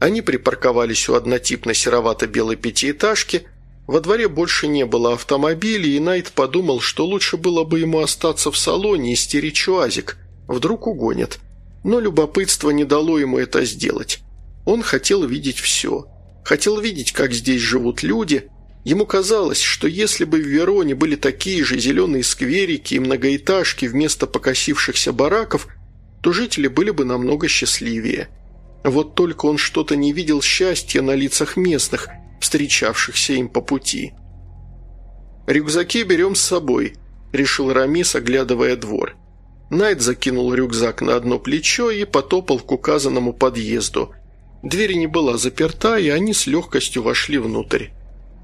Они припарковались у однотипной серовато-белой пятиэтажки. Во дворе больше не было автомобилей, и Найт подумал, что лучше было бы ему остаться в салоне и стеречь уазик. Вдруг угонят. Но любопытство не дало ему это сделать. Он хотел видеть все. Хотел видеть, как здесь живут люди. Ему казалось, что если бы в Вероне были такие же зеленые скверики и многоэтажки вместо покосившихся бараков, то жители были бы намного счастливее. Вот только он что-то не видел счастья на лицах местных, встречавшихся им по пути. «Рюкзаки берем с собой», – решил Рамис, оглядывая двор. Найт закинул рюкзак на одно плечо и потопал к указанному подъезду. Дверь не была заперта, и они с легкостью вошли внутрь.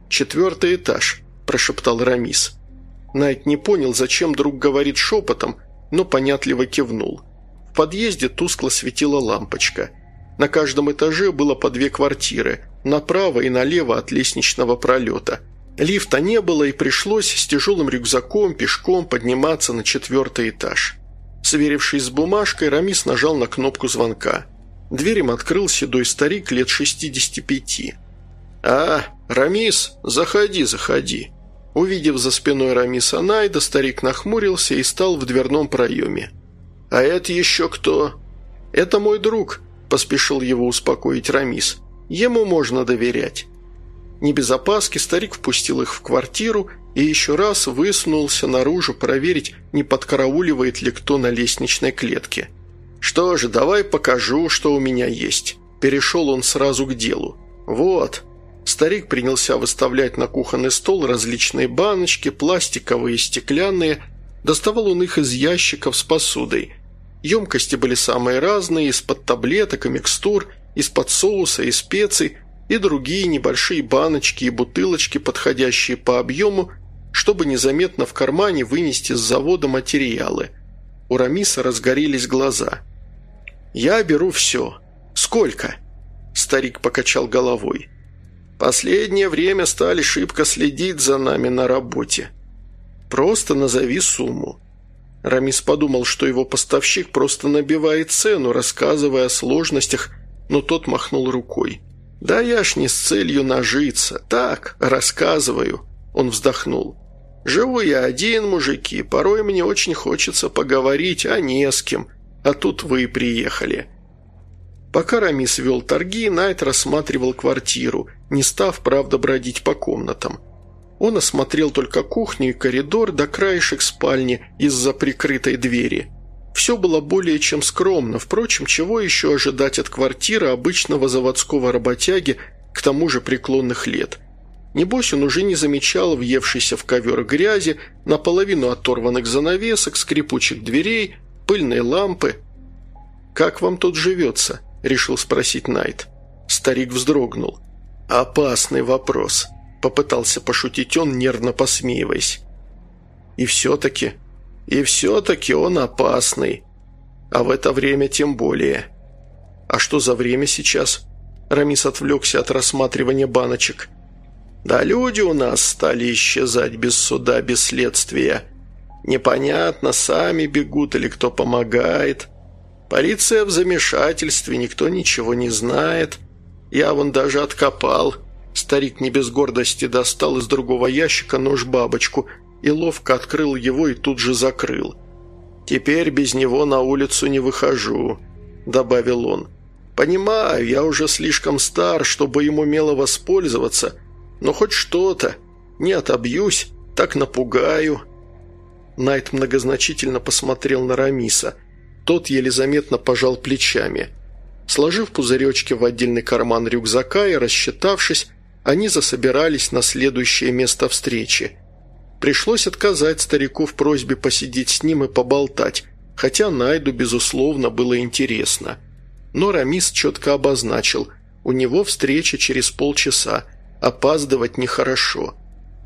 «Четвертый этаж», – прошептал Рамис. Найт не понял, зачем друг говорит шепотом, но понятливо кивнул. В подъезде тускло светила лампочка – на каждом этаже было по две квартиры, направо и налево от лестничного пролета. Лифта не было и пришлось с тяжелым рюкзаком пешком подниматься на четвертый этаж. Сверившись с бумажкой, Рамис нажал на кнопку звонка. Дверь им открыл седой старик лет 65. «А, Рамис, заходи, заходи». Увидев за спиной Рамиса Найда, старик нахмурился и стал в дверном проеме. «А это еще кто?» «Это мой друг», – поспешил его успокоить Рамис. «Ему можно доверять». Не без опаски старик впустил их в квартиру и еще раз высунулся наружу проверить, не подкарауливает ли кто на лестничной клетке. «Что же, давай покажу, что у меня есть». Перешел он сразу к делу. «Вот». Старик принялся выставлять на кухонный стол различные баночки, пластиковые и стеклянные. Доставал он их из ящиков с посудой – Емкости были самые разные, из-под таблеток и микстур, из-под соуса и специй, и другие небольшие баночки и бутылочки, подходящие по объему, чтобы незаметно в кармане вынести с завода материалы. У Рамиса разгорелись глаза. «Я беру все. Сколько?» Старик покачал головой. «Последнее время стали шибко следить за нами на работе. Просто назови сумму. Рамис подумал, что его поставщик просто набивает цену, рассказывая о сложностях, но тот махнул рукой. «Да я ж не с целью нажиться. Так, рассказываю». Он вздохнул. «Живу я один, мужики. Порой мне очень хочется поговорить, а не с кем. А тут вы приехали». Пока Рамис вел торги, Найт рассматривал квартиру, не став, правда, бродить по комнатам. Он осмотрел только кухню и коридор до краешек спальни из-за прикрытой двери. Все было более чем скромно, впрочем, чего еще ожидать от квартиры обычного заводского работяги, к тому же преклонных лет. Небось, он уже не замечал въевшейся в ковер грязи, наполовину оторванных занавесок, скрипучих дверей, пыльной лампы. «Как вам тут живется?» – решил спросить Найт. Старик вздрогнул. «Опасный вопрос», Попытался пошутить он, нервно посмеиваясь. И все-таки... И все-таки он опасный. А в это время тем более. А что за время сейчас? Рамис отвлекся от рассматривания баночек. Да люди у нас стали исчезать без суда, без следствия. Непонятно, сами бегут или кто помогает. Полиция в замешательстве, никто ничего не знает. Я вон даже откопал. Старик не без гордости достал из другого ящика нож-бабочку и ловко открыл его и тут же закрыл. «Теперь без него на улицу не выхожу», – добавил он. «Понимаю, я уже слишком стар, чтобы им умело воспользоваться, но хоть что-то. Не отобьюсь, так напугаю». Найт многозначительно посмотрел на Рамиса. Тот еле заметно пожал плечами. Сложив пузыречки в отдельный карман рюкзака и рассчитавшись, они засобирались на следующее место встречи. Пришлось отказать старику в просьбе посидеть с ним и поболтать, хотя Найду, безусловно, было интересно. Но Рамис четко обозначил, у него встреча через полчаса, опаздывать нехорошо.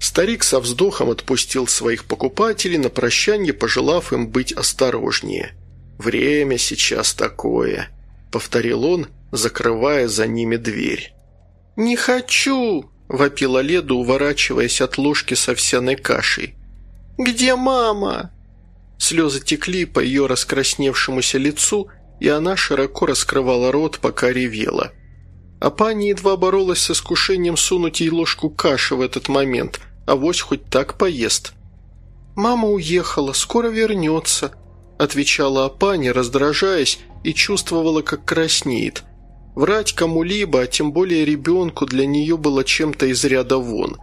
Старик со вздохом отпустил своих покупателей на прощание, пожелав им быть осторожнее. «Время сейчас такое», — повторил он, закрывая за ними дверь. «Не хочу!» – вопила Леда, уворачиваясь от ложки с овсяной кашей. «Где мама?» Слезы текли по ее раскрасневшемуся лицу, и она широко раскрывала рот, пока ревела. А пани едва боролась с искушением сунуть ей ложку каши в этот момент, а вось хоть так поест. «Мама уехала, скоро вернется», – отвечала Апаня, раздражаясь, и чувствовала, как краснеет. Врать кому-либо, а тем более ребенку, для нее было чем-то из ряда вон.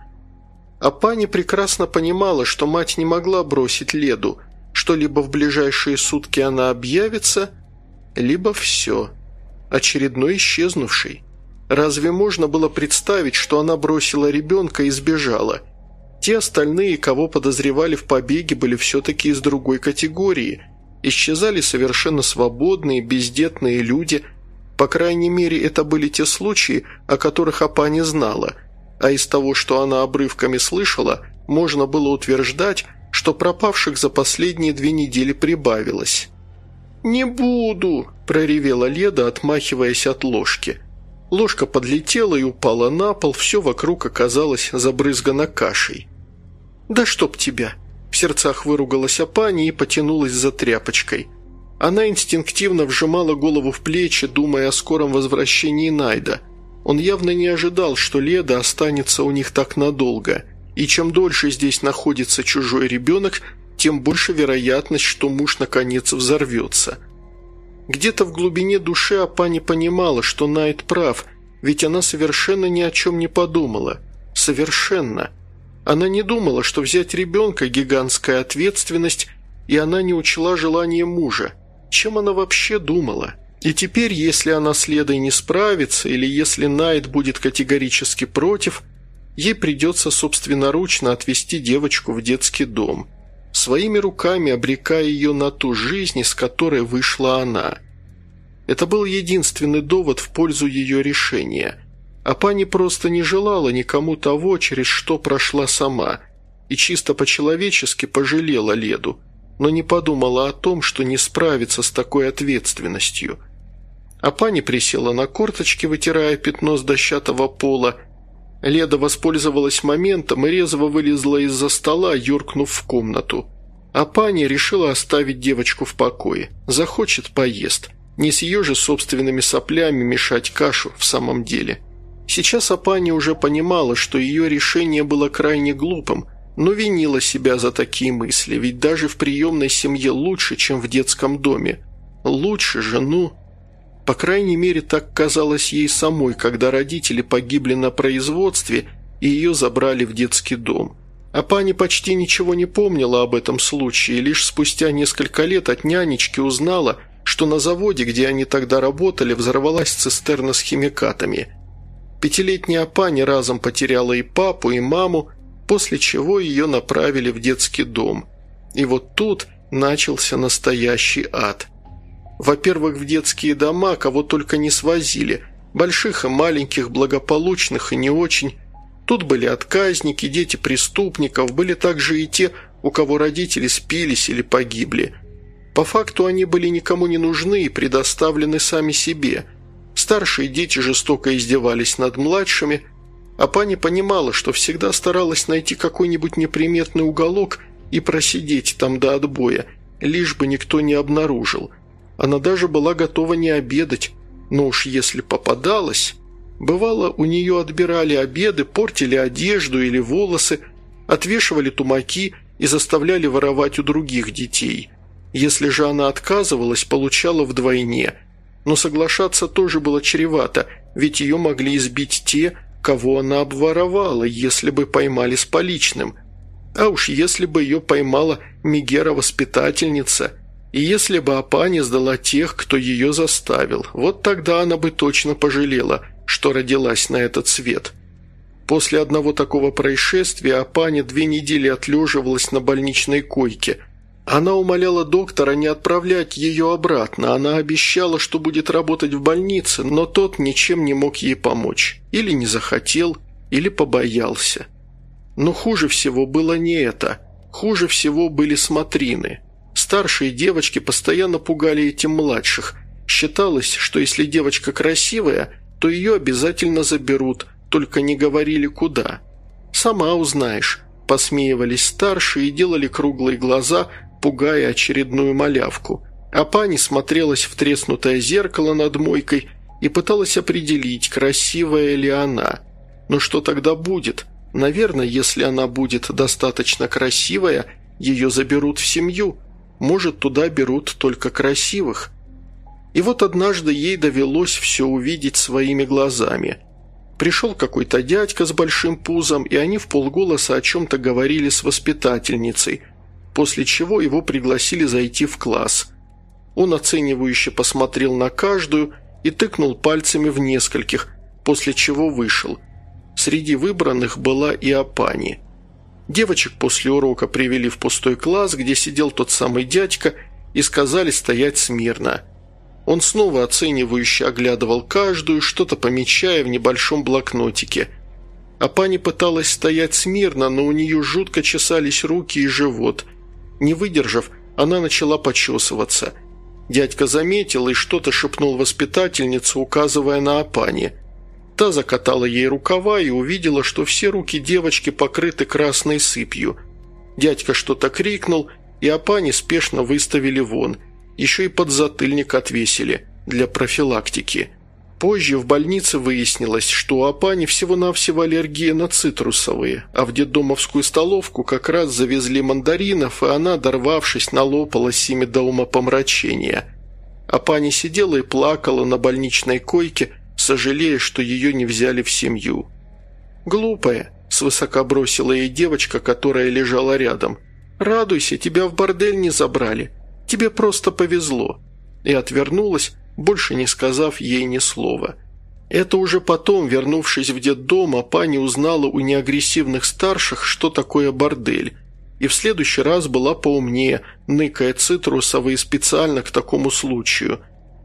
А пани прекрасно понимала, что мать не могла бросить Леду, что либо в ближайшие сутки она объявится, либо все. Очередной исчезнувший. Разве можно было представить, что она бросила ребенка и сбежала? Те остальные, кого подозревали в побеге, были все-таки из другой категории. Исчезали совершенно свободные, бездетные люди – по крайней мере, это были те случаи, о которых Апа не знала, а из того, что она обрывками слышала, можно было утверждать, что пропавших за последние две недели прибавилось. «Не буду!» – проревела Леда, отмахиваясь от ложки. Ложка подлетела и упала на пол, все вокруг оказалось забрызгано кашей. «Да чтоб тебя!» – в сердцах выругалась Апани и потянулась за тряпочкой – она инстинктивно вжимала голову в плечи, думая о скором возвращении Найда. Он явно не ожидал, что Леда останется у них так надолго. И чем дольше здесь находится чужой ребенок, тем больше вероятность, что муж наконец взорвется. Где-то в глубине души Апа понимала, что Найд прав, ведь она совершенно ни о чем не подумала. Совершенно. Она не думала, что взять ребенка – гигантская ответственность, и она не учла желание мужа – чем она вообще думала? И теперь, если она с Ледой не справится, или если Найт будет категорически против, ей придется собственноручно отвезти девочку в детский дом, своими руками обрекая ее на ту жизнь, из которой вышла она. Это был единственный довод в пользу ее решения. А пани просто не желала никому того, через что прошла сама, и чисто по-человечески пожалела Леду – но не подумала о том, что не справится с такой ответственностью. А пани присела на корточки, вытирая пятно с дощатого пола. Леда воспользовалась моментом и резво вылезла из-за стола, юркнув в комнату. А пани решила оставить девочку в покое. Захочет – поест. Не с ее же собственными соплями мешать кашу в самом деле. Сейчас Апани уже понимала, что ее решение было крайне глупым – но винила себя за такие мысли, ведь даже в приемной семье лучше, чем в детском доме. Лучше же, ну... По крайней мере, так казалось ей самой, когда родители погибли на производстве и ее забрали в детский дом. А пани почти ничего не помнила об этом случае, лишь спустя несколько лет от нянечки узнала, что на заводе, где они тогда работали, взорвалась цистерна с химикатами. Пятилетняя Апани разом потеряла и папу, и маму, после чего ее направили в детский дом. И вот тут начался настоящий ад. Во-первых, в детские дома кого только не свозили, больших и маленьких, благополучных и не очень. Тут были отказники, дети преступников, были также и те, у кого родители спились или погибли. По факту они были никому не нужны и предоставлены сами себе. Старшие дети жестоко издевались над младшими – а пани понимала, что всегда старалась найти какой-нибудь неприметный уголок и просидеть там до отбоя, лишь бы никто не обнаружил. Она даже была готова не обедать, но уж если попадалась... Бывало, у нее отбирали обеды, портили одежду или волосы, отвешивали тумаки и заставляли воровать у других детей. Если же она отказывалась, получала вдвойне. Но соглашаться тоже было чревато, ведь ее могли избить те, кого она обворовала, если бы поймали с поличным. А уж если бы ее поймала Мегера-воспитательница, и если бы Апани сдала тех, кто ее заставил, вот тогда она бы точно пожалела, что родилась на этот свет. После одного такого происшествия Апаня две недели отлеживалась на больничной койке. Она умоляла доктора не отправлять ее обратно. Она обещала, что будет работать в больнице, но тот ничем не мог ей помочь. Или не захотел, или побоялся. Но хуже всего было не это. Хуже всего были смотрины. Старшие девочки постоянно пугали этим младших. Считалось, что если девочка красивая, то ее обязательно заберут – только не говорили куда. «Сама узнаешь», – посмеивались старшие и делали круглые глаза, пугая очередную малявку. А пани смотрелась в треснутое зеркало над мойкой и пыталась определить, красивая ли она. Но что тогда будет? Наверное, если она будет достаточно красивая, ее заберут в семью. Может, туда берут только красивых. И вот однажды ей довелось все увидеть своими глазами. Пришел какой-то дядька с большим пузом, и они в полголоса о чем-то говорили с воспитательницей, после чего его пригласили зайти в класс. Он оценивающе посмотрел на каждую и тыкнул пальцами в нескольких, после чего вышел. Среди выбранных была и Апани. Девочек после урока привели в пустой класс, где сидел тот самый дядька, и сказали стоять смирно – он снова оценивающе оглядывал каждую, что-то помечая в небольшом блокнотике. А пани пыталась стоять смирно, но у нее жутко чесались руки и живот. Не выдержав, она начала почесываться. Дядька заметил и что-то шепнул воспитательнице, указывая на Апани. Та закатала ей рукава и увидела, что все руки девочки покрыты красной сыпью. Дядька что-то крикнул, и Апани спешно выставили вон – еще и подзатыльник отвесили для профилактики. Позже в больнице выяснилось, что у Апани всего-навсего аллергия на цитрусовые, а в детдомовскую столовку как раз завезли мандаринов, и она, дорвавшись, налопалась ими до умопомрачения. Апани сидела и плакала на больничной койке, сожалея, что ее не взяли в семью. «Глупая», – свысока бросила ей девочка, которая лежала рядом. «Радуйся, тебя в бордель не забрали. Тебе просто повезло». И отвернулась, больше не сказав ей ни слова. Это уже потом, вернувшись в детдом, Апани узнала у неагрессивных старших, что такое бордель. И в следующий раз была поумнее, ныкая цитрусовые специально к такому случаю.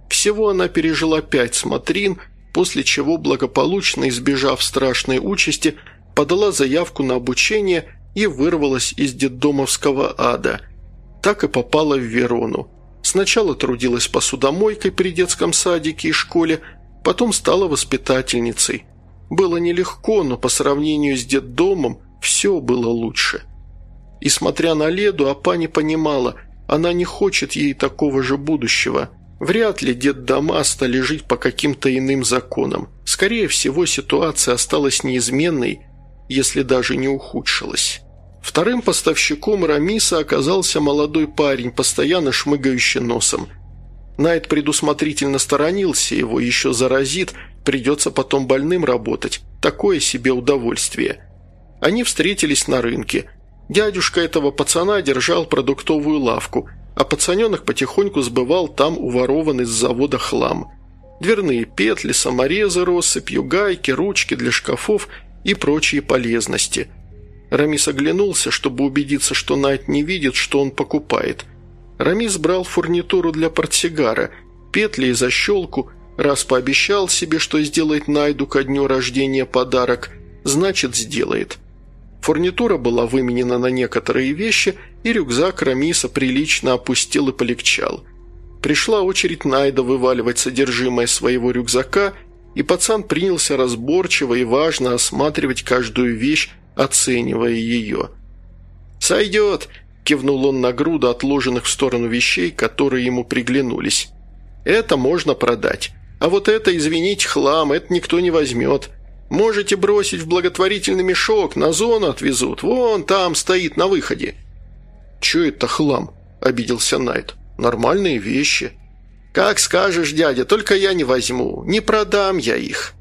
Всего она пережила пять смотрин, после чего, благополучно избежав страшной участи, подала заявку на обучение и вырвалась из детдомовского ада – так и попала в Верону. Сначала трудилась посудомойкой при детском садике и школе, потом стала воспитательницей. Было нелегко, но по сравнению с детдомом все было лучше. И смотря на Леду, Апа не понимала, она не хочет ей такого же будущего. Вряд ли детдома стали жить по каким-то иным законам. Скорее всего, ситуация осталась неизменной, если даже не ухудшилась. Вторым поставщиком Рамиса оказался молодой парень, постоянно шмыгающий носом. Найт предусмотрительно сторонился его, еще заразит, придется потом больным работать. Такое себе удовольствие. Они встретились на рынке. Дядюшка этого пацана держал продуктовую лавку, а пацаненок потихоньку сбывал там уворованный с завода хлам. Дверные петли, саморезы россыпью, гайки, ручки для шкафов и прочие полезности – Рамис оглянулся, чтобы убедиться, что Найт не видит, что он покупает. Рамис брал фурнитуру для портсигара, петли и защелку, раз пообещал себе, что сделает Найду ко дню рождения подарок, значит сделает. Фурнитура была выменена на некоторые вещи, и рюкзак Рамиса прилично опустил и полегчал. Пришла очередь Найда вываливать содержимое своего рюкзака, и пацан принялся разборчиво и важно осматривать каждую вещь, оценивая ее. «Сойдет!» – кивнул он на груду отложенных в сторону вещей, которые ему приглянулись. «Это можно продать. А вот это, извините, хлам, это никто не возьмет. Можете бросить в благотворительный мешок, на зону отвезут. Вон там стоит на выходе». «Че это хлам?» – обиделся Найт. «Нормальные вещи». «Как скажешь, дядя, только я не возьму. Не продам я их»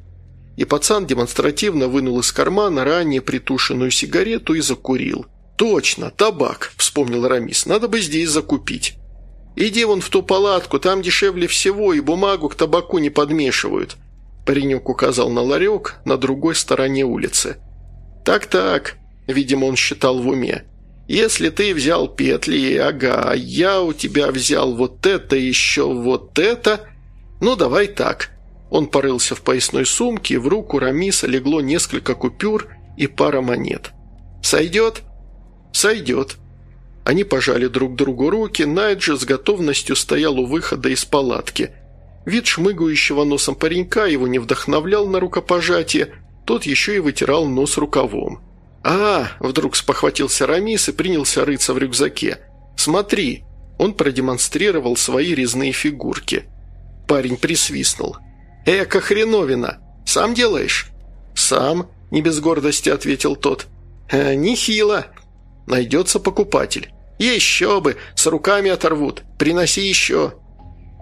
и пацан демонстративно вынул из кармана ранее притушенную сигарету и закурил. «Точно, табак», – вспомнил Рамис, – «надо бы здесь закупить». «Иди вон в ту палатку, там дешевле всего, и бумагу к табаку не подмешивают». Паренек указал на ларек на другой стороне улицы. «Так-так», – видимо, он считал в уме. «Если ты взял петли, ага, я у тебя взял вот это, еще вот это, ну давай так». Он порылся в поясной сумке, в руку Рамиса легло несколько купюр и пара монет. «Сойдет?» «Сойдет». Они пожали друг другу руки, Найджи с готовностью стоял у выхода из палатки. Вид шмыгающего носом паренька его не вдохновлял на рукопожатие, тот еще и вытирал нос рукавом. «А!» – вдруг спохватился Рамис и принялся рыться в рюкзаке. «Смотри!» Он продемонстрировал свои резные фигурки. Парень присвистнул. «Эка хреновина! Сам делаешь?» «Сам», – не без гордости ответил тот. «Э, «Нехило. Найдется покупатель». «Еще бы! С руками оторвут! Приноси еще!»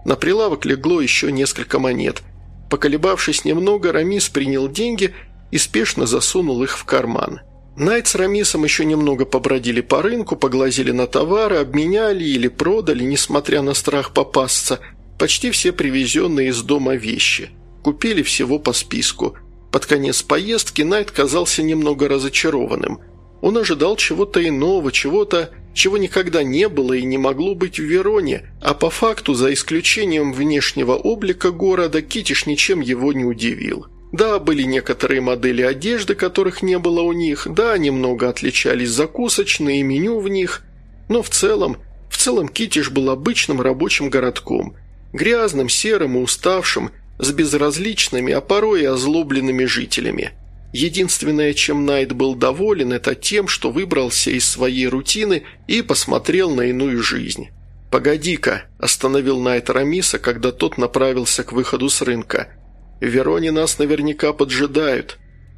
На прилавок легло еще несколько монет. Поколебавшись немного, Рамис принял деньги и спешно засунул их в карман. Найт с Рамисом еще немного побродили по рынку, поглазели на товары, обменяли или продали, несмотря на страх попасться, почти все привезенные из дома вещи. Купили всего по списку. Под конец поездки Найт казался немного разочарованным. Он ожидал чего-то иного, чего-то, чего никогда не было и не могло быть в Вероне, а по факту, за исключением внешнего облика города, Китиш ничем его не удивил. Да, были некоторые модели одежды, которых не было у них, да, немного отличались закусочные, меню в них, но в целом, в целом Китиш был обычным рабочим городком, грязным, серым и уставшим, с безразличными, а порой и озлобленными жителями. Единственное, чем Найт был доволен, это тем, что выбрался из своей рутины и посмотрел на иную жизнь. «Погоди-ка», – остановил Найт Рамиса, когда тот направился к выходу с рынка – в Вероне нас наверняка поджидают.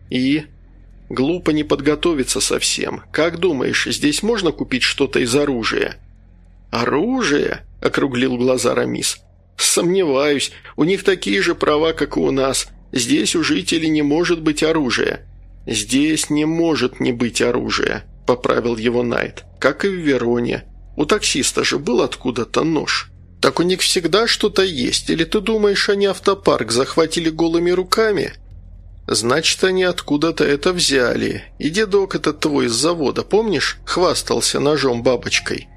И... Глупо не подготовиться совсем. Как думаешь, здесь можно купить что-то из оружия?» «Оружие?» – округлил глаза Рамис. «Сомневаюсь. У них такие же права, как и у нас. Здесь у жителей не может быть оружия». «Здесь не может не быть оружия», – поправил его Найт. «Как и в Вероне. У таксиста же был откуда-то нож». «Так у них всегда что-то есть, или ты думаешь, они автопарк захватили голыми руками?» «Значит, они откуда-то это взяли. И дедок этот твой из завода, помнишь, хвастался ножом-бабочкой?»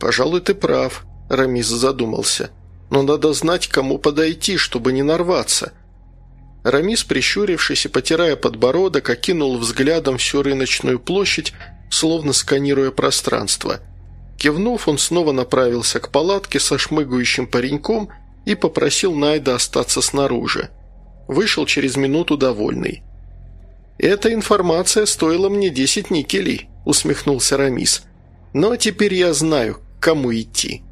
«Пожалуй, ты прав», – Рамис задумался. «Но надо знать, кому подойти, чтобы не нарваться». Рамис, прищурившись и потирая подбородок, окинул взглядом всю рыночную площадь, словно сканируя пространство – Кивнув, он снова направился к палатке со шмыгающим пареньком и попросил Найда остаться снаружи. Вышел через минуту довольный. «Эта информация стоила мне десять никелей», – усмехнулся Рамис. «Но теперь я знаю, кому идти».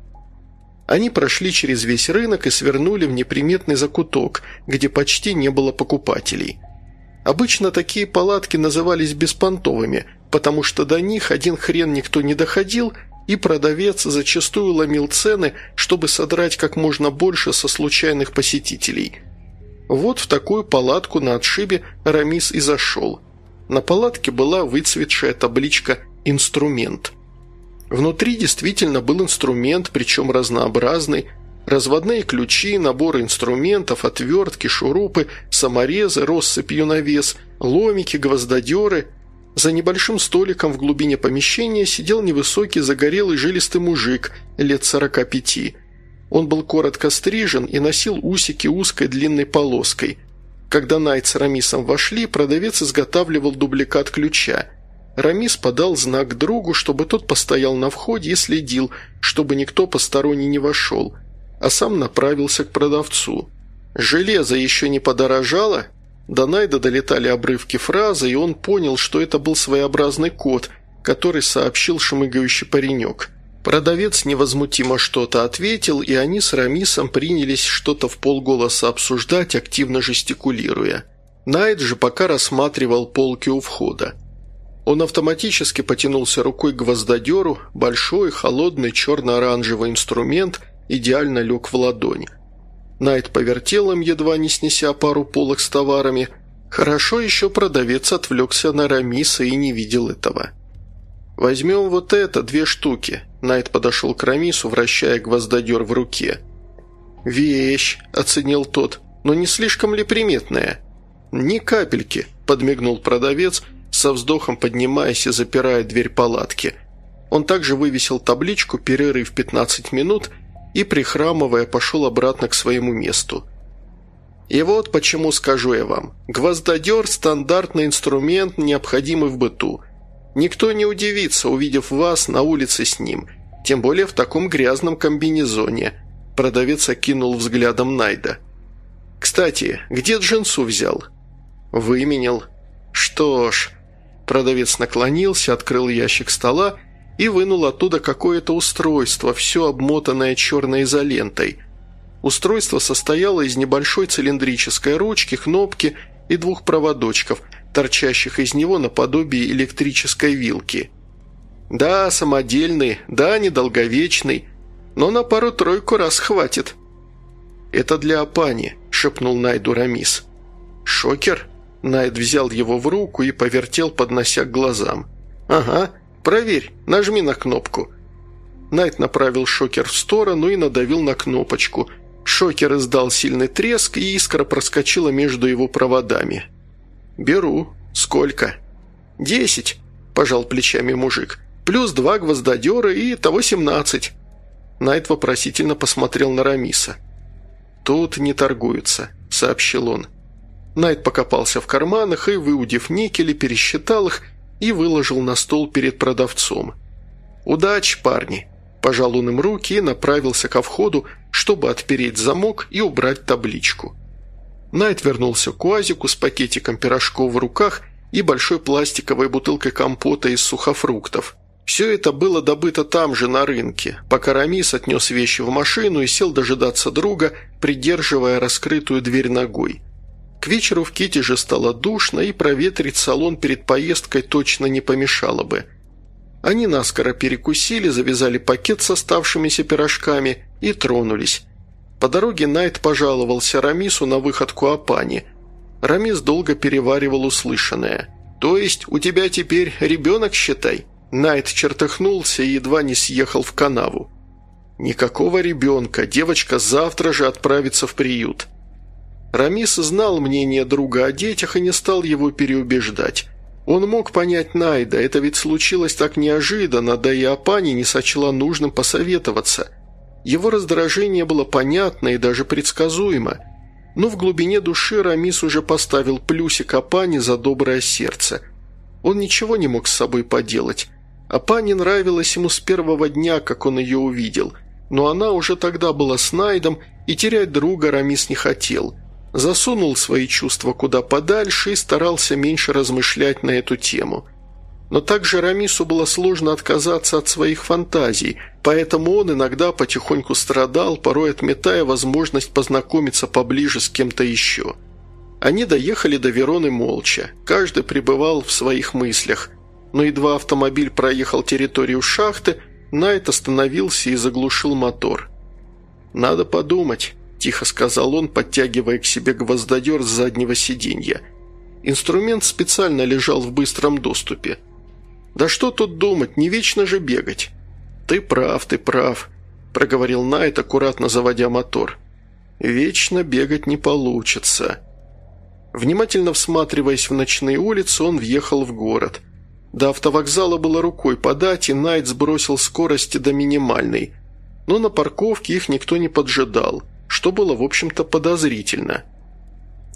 Они прошли через весь рынок и свернули в неприметный закуток, где почти не было покупателей. Обычно такие палатки назывались беспонтовыми, потому что до них один хрен никто не доходил – и продавец зачастую ломил цены, чтобы содрать как можно больше со случайных посетителей. Вот в такую палатку на отшибе Рамис и зашел. На палатке была выцветшая табличка «Инструмент». Внутри действительно был инструмент, причем разнообразный, разводные ключи, набор инструментов, отвертки, шурупы, саморезы, россыпью на вес, ломики, гвоздодеры – за небольшим столиком в глубине помещения сидел невысокий загорелый жилистый мужик лет сорока пяти. Он был коротко стрижен и носил усики узкой длинной полоской. Когда Найт с Рамисом вошли, продавец изготавливал дубликат ключа. Рамис подал знак другу, чтобы тот постоял на входе и следил, чтобы никто посторонний не вошел, а сам направился к продавцу. «Железо еще не подорожало?» До Найда долетали обрывки фразы, и он понял, что это был своеобразный код, который сообщил шмыгающий паренек. Продавец невозмутимо что-то ответил, и они с Рамисом принялись что-то в полголоса обсуждать, активно жестикулируя. Найд же пока рассматривал полки у входа. Он автоматически потянулся рукой к гвоздодеру, большой, холодный, черно-оранжевый инструмент идеально лег в ладонь. Найт повертел им, едва не снеся пару полок с товарами. Хорошо еще продавец отвлекся на Рамиса и не видел этого. «Возьмем вот это, две штуки». Найт подошел к Рамису, вращая гвоздодер в руке. «Вещь», – оценил тот, – «но не слишком ли приметная?» «Ни капельки», – подмигнул продавец, со вздохом поднимаясь и запирая дверь палатки. Он также вывесил табличку «Перерыв 15 минут» и, прихрамывая, пошел обратно к своему месту. И вот почему скажу я вам. Гвоздодер – стандартный инструмент, необходимый в быту. Никто не удивится, увидев вас на улице с ним, тем более в таком грязном комбинезоне. Продавец окинул взглядом Найда. «Кстати, где джинсу взял?» «Выменял». «Что ж...» Продавец наклонился, открыл ящик стола и вынул оттуда какое-то устройство, все обмотанное черной изолентой – Устройство состояло из небольшой цилиндрической ручки, кнопки и двух проводочков, торчащих из него наподобие электрической вилки. Да, самодельный, да, недолговечный, но на пару-тройку раз хватит. «Это для Апани», – шепнул Найду Рамис. «Шокер?» Найд взял его в руку и повертел, поднося к глазам. «Ага, проверь, нажми на кнопку». Найт направил шокер в сторону и надавил на кнопочку – Шокер издал сильный треск, и искра проскочила между его проводами. «Беру. Сколько?» «Десять», – пожал плечами мужик. «Плюс два гвоздодера и того семнадцать». Найт вопросительно посмотрел на Рамиса. «Тут не торгуются», – сообщил он. Найт покопался в карманах и, выудив никели, пересчитал их и выложил на стол перед продавцом. «Удачи, парни!» Пожал он им руки и направился ко входу, чтобы отпереть замок и убрать табличку. Найт вернулся к УАЗику с пакетиком пирожков в руках и большой пластиковой бутылкой компота из сухофруктов. Все это было добыто там же, на рынке, пока Рамис отнес вещи в машину и сел дожидаться друга, придерживая раскрытую дверь ногой. К вечеру в Ките же стало душно, и проветрить салон перед поездкой точно не помешало бы – они наскоро перекусили, завязали пакет с оставшимися пирожками и тронулись. По дороге Найт пожаловался Рамису на выходку Апани. Рамис долго переваривал услышанное. «То есть у тебя теперь ребенок, считай?» Найт чертыхнулся и едва не съехал в канаву. «Никакого ребенка, девочка завтра же отправится в приют». Рамис знал мнение друга о детях и не стал его переубеждать. Он мог понять Найда, это ведь случилось так неожиданно, да и Апани не сочла нужным посоветоваться. Его раздражение было понятно и даже предсказуемо. Но в глубине души Рамис уже поставил плюсик Апани за доброе сердце. Он ничего не мог с собой поделать. Апани нравилась ему с первого дня, как он ее увидел. Но она уже тогда была с Найдом, и терять друга Рамис не хотел – засунул свои чувства куда подальше и старался меньше размышлять на эту тему. Но также Рамису было сложно отказаться от своих фантазий, поэтому он иногда потихоньку страдал, порой отметая возможность познакомиться поближе с кем-то еще. Они доехали до Вероны молча, каждый пребывал в своих мыслях, но едва автомобиль проехал территорию шахты, Найт остановился и заглушил мотор. «Надо подумать», – тихо сказал он, подтягивая к себе гвоздодер с заднего сиденья. Инструмент специально лежал в быстром доступе. «Да что тут думать, не вечно же бегать». «Ты прав, ты прав», – проговорил Найт, аккуратно заводя мотор. «Вечно бегать не получится». Внимательно всматриваясь в ночные улицы, он въехал в город. До автовокзала было рукой подать, и Найт сбросил скорости до минимальной. Но на парковке их никто не поджидал – что было, в общем-то, подозрительно.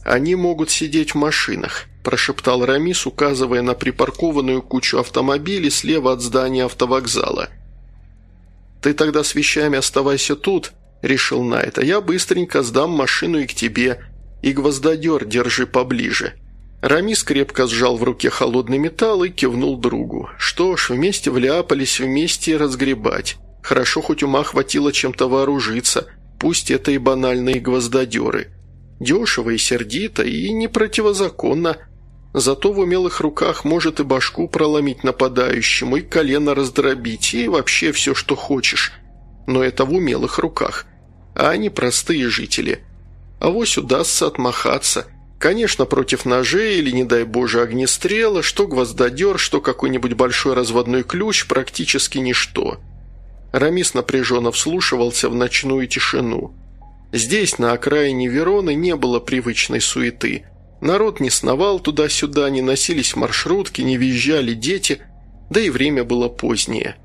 «Они могут сидеть в машинах», – прошептал Рамис, указывая на припаркованную кучу автомобилей слева от здания автовокзала. «Ты тогда с вещами оставайся тут», – решил Найт, – «а я быстренько сдам машину и к тебе, и гвоздодер держи поближе». Рамис крепко сжал в руке холодный металл и кивнул другу. «Что ж, вместе вляпались, вместе разгребать. Хорошо, хоть ума хватило чем-то вооружиться» пусть это и банальные гвоздодеры. Дешево и сердито, и не противозаконно. Зато в умелых руках может и башку проломить нападающему, и колено раздробить, и вообще все, что хочешь. Но это в умелых руках. А они простые жители. А вось удастся отмахаться. Конечно, против ножей или, не дай боже, огнестрела, что гвоздодер, что какой-нибудь большой разводной ключ, практически ничто. Рамис напряженно вслушивался в ночную тишину. Здесь, на окраине Вероны, не было привычной суеты. Народ не сновал туда-сюда, не носились маршрутки, не визжали дети, да и время было позднее.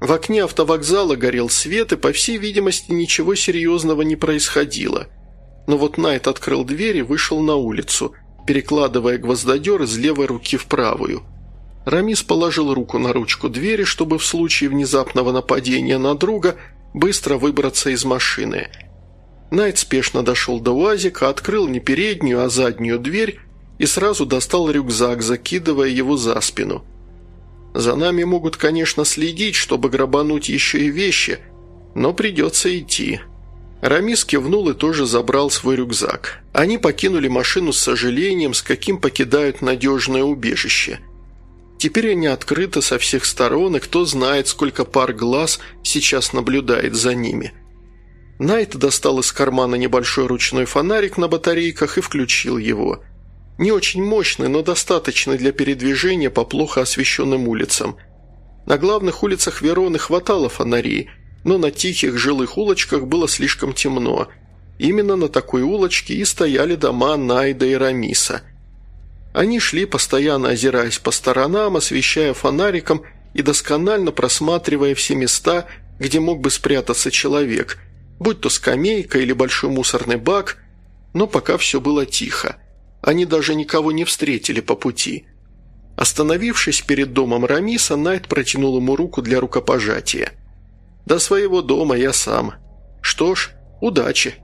В окне автовокзала горел свет, и, по всей видимости, ничего серьезного не происходило. Но вот Найт открыл дверь и вышел на улицу, перекладывая гвоздодер из левой руки в правую. Рамис положил руку на ручку двери, чтобы в случае внезапного нападения на друга быстро выбраться из машины – Найт спешно дошел до УАЗика, открыл не переднюю, а заднюю дверь и сразу достал рюкзак, закидывая его за спину. «За нами могут, конечно, следить, чтобы грабануть еще и вещи, но придется идти». Рамис кивнул и тоже забрал свой рюкзак. Они покинули машину с сожалением, с каким покидают надежное убежище. Теперь они открыты со всех сторон, и кто знает, сколько пар глаз сейчас наблюдает за ними – Найт достал из кармана небольшой ручной фонарик на батарейках и включил его. Не очень мощный, но достаточный для передвижения по плохо освещенным улицам. На главных улицах Вероны хватало фонарей, но на тихих жилых улочках было слишком темно. Именно на такой улочке и стояли дома Найда и Рамиса. Они шли, постоянно озираясь по сторонам, освещая фонариком и досконально просматривая все места, где мог бы спрятаться человек – будь то скамейка или большой мусорный бак, но пока все было тихо. Они даже никого не встретили по пути. Остановившись перед домом Рамиса, Найт протянул ему руку для рукопожатия. «До своего дома я сам. Что ж, удачи!»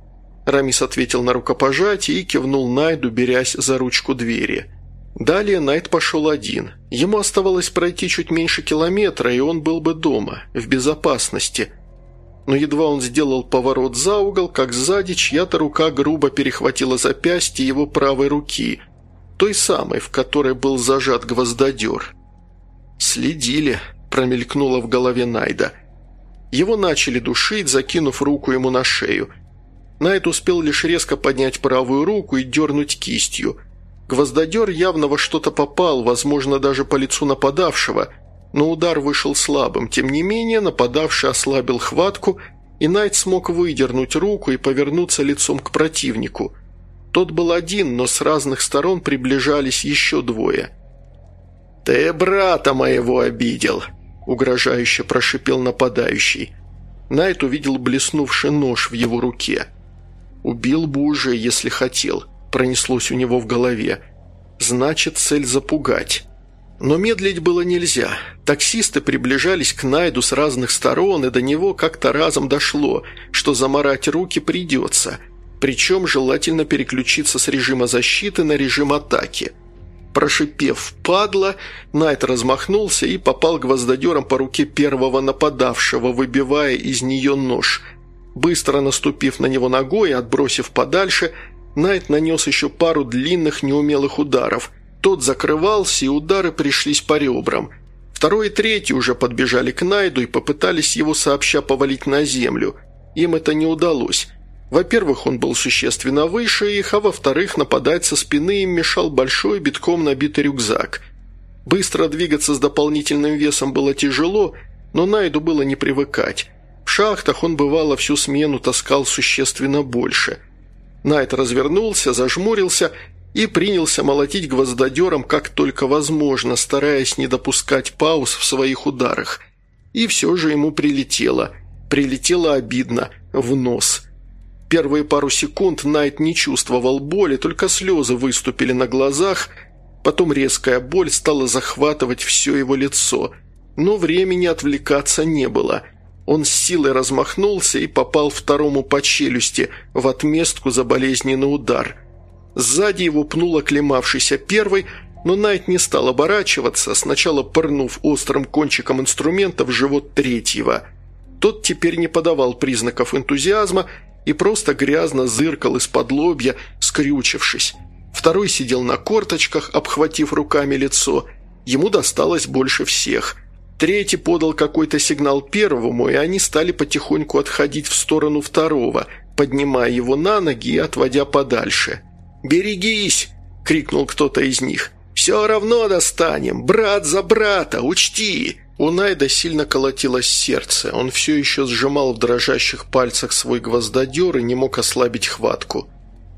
Рамис ответил на рукопожатие и кивнул Найду, берясь за ручку двери. Далее Найт пошел один. Ему оставалось пройти чуть меньше километра, и он был бы дома, в безопасности, но едва он сделал поворот за угол, как сзади чья-то рука грубо перехватила запястье его правой руки, той самой, в которой был зажат гвоздодер. «Следили», – промелькнуло в голове Найда. Его начали душить, закинув руку ему на шею. Найд успел лишь резко поднять правую руку и дернуть кистью. Гвоздодер явно во что-то попал, возможно, даже по лицу нападавшего – но удар вышел слабым. Тем не менее, нападавший ослабил хватку, и Найт смог выдернуть руку и повернуться лицом к противнику. Тот был один, но с разных сторон приближались еще двое. «Ты брата моего обидел!» – угрожающе прошипел нападающий. Найт увидел блеснувший нож в его руке. «Убил бы уже, если хотел», – пронеслось у него в голове. «Значит, цель запугать». Но медлить было нельзя. Таксисты приближались к Найду с разных сторон, и до него как-то разом дошло, что заморать руки придется. Причем желательно переключиться с режима защиты на режим атаки. Прошипев «падла», Найт размахнулся и попал гвоздодером по руке первого нападавшего, выбивая из нее нож. Быстро наступив на него ногой и отбросив подальше, Найт нанес еще пару длинных неумелых ударов – тот закрывался, и удары пришлись по ребрам. Второй и третий уже подбежали к Найду и попытались его сообща повалить на землю. Им это не удалось. Во-первых, он был существенно выше их, а во-вторых, нападать со спины им мешал большой битком набитый рюкзак. Быстро двигаться с дополнительным весом было тяжело, но Найду было не привыкать. В шахтах он бывало всю смену таскал существенно больше. Найт развернулся, зажмурился и принялся молотить гвоздодером как только возможно, стараясь не допускать пауз в своих ударах. И все же ему прилетело. Прилетело обидно, в нос. Первые пару секунд Найт не чувствовал боли, только слезы выступили на глазах, потом резкая боль стала захватывать все его лицо. Но времени отвлекаться не было – он с силой размахнулся и попал второму по челюсти в отместку за болезненный удар. Сзади его пнул оклемавшийся первый, но Найт не стал оборачиваться, сначала пырнув острым кончиком инструмента в живот третьего. Тот теперь не подавал признаков энтузиазма и просто грязно зыркал из-под лобья, скрючившись. Второй сидел на корточках, обхватив руками лицо. Ему досталось больше всех. Третий подал какой-то сигнал первому, и они стали потихоньку отходить в сторону второго, поднимая его на ноги и отводя подальше. «Берегись!» – крикнул кто-то из них. «Все равно достанем! Брат за брата! Учти!» У Найда сильно колотилось сердце. Он все еще сжимал в дрожащих пальцах свой гвоздодер и не мог ослабить хватку.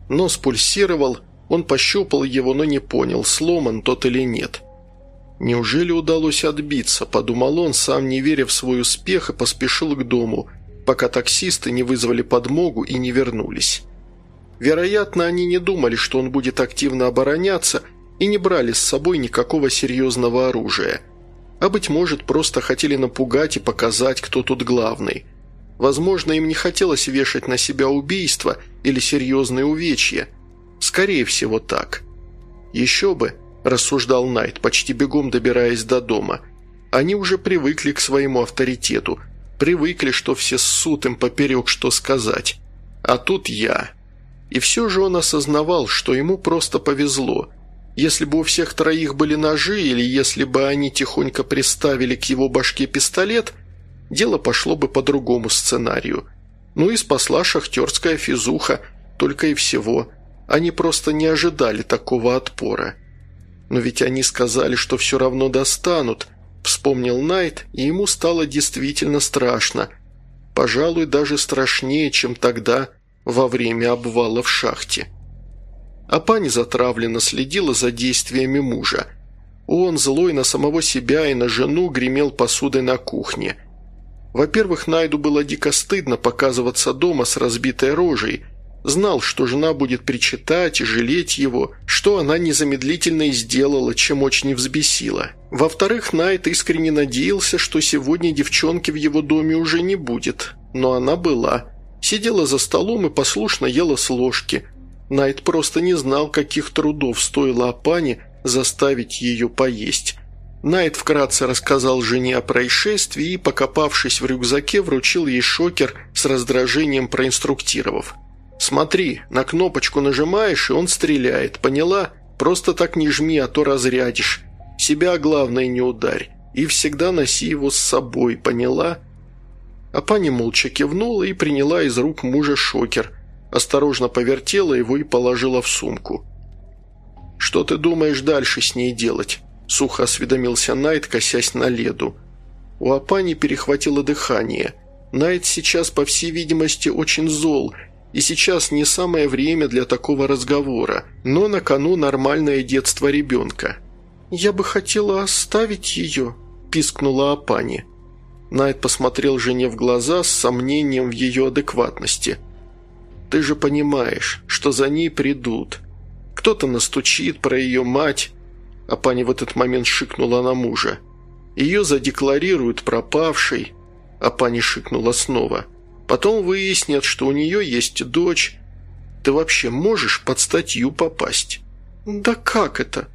Нос пульсировал, Он пощупал его, но не понял, сломан тот или нет. «Неужели удалось отбиться?» – подумал он, сам не веря в свой успех, и поспешил к дому, пока таксисты не вызвали подмогу и не вернулись. Вероятно, они не думали, что он будет активно обороняться, и не брали с собой никакого серьезного оружия. А, быть может, просто хотели напугать и показать, кто тут главный. Возможно, им не хотелось вешать на себя убийство или серьезные увечья. Скорее всего, так. Еще бы –– рассуждал Найт, почти бегом добираясь до дома. «Они уже привыкли к своему авторитету, привыкли, что все ссут им поперек, что сказать. А тут я». И все же он осознавал, что ему просто повезло. Если бы у всех троих были ножи, или если бы они тихонько приставили к его башке пистолет, дело пошло бы по другому сценарию. Ну и спасла шахтерская физуха, только и всего. Они просто не ожидали такого отпора. «Но ведь они сказали, что все равно достанут», – вспомнил Найт, и ему стало действительно страшно. Пожалуй, даже страшнее, чем тогда, во время обвала в шахте. А пани затравленно следила за действиями мужа. Он, злой на самого себя и на жену, гремел посудой на кухне. Во-первых, Найду было дико стыдно показываться дома с разбитой рожей – Знал, что жена будет причитать и жалеть его, что она незамедлительно и сделала, чем очень взбесила. Во-вторых, Найт искренне надеялся, что сегодня девчонки в его доме уже не будет. Но она была. Сидела за столом и послушно ела с ложки. Найт просто не знал, каких трудов стоило Апане заставить ее поесть. Найт вкратце рассказал жене о происшествии и, покопавшись в рюкзаке, вручил ей шокер с раздражением проинструктировав – «Смотри, на кнопочку нажимаешь, и он стреляет, поняла? Просто так не жми, а то разрядишь. Себя, главное, не ударь. И всегда носи его с собой, поняла?» А пани молча кивнула и приняла из рук мужа шокер. Осторожно повертела его и положила в сумку. «Что ты думаешь дальше с ней делать?» – сухо осведомился Найт, косясь на леду. У Апани перехватило дыхание. Найт сейчас, по всей видимости, очень зол – и сейчас не самое время для такого разговора, но на кону нормальное детство ребенка. «Я бы хотела оставить ее», – пискнула Апани. Найт посмотрел жене в глаза с сомнением в ее адекватности. «Ты же понимаешь, что за ней придут. Кто-то настучит про ее мать». Апани в этот момент шикнула на мужа. «Ее задекларируют пропавшей». Апани шикнула снова – Потом выяснят, что у нее есть дочь. Ты вообще можешь под статью попасть?» «Да как это?»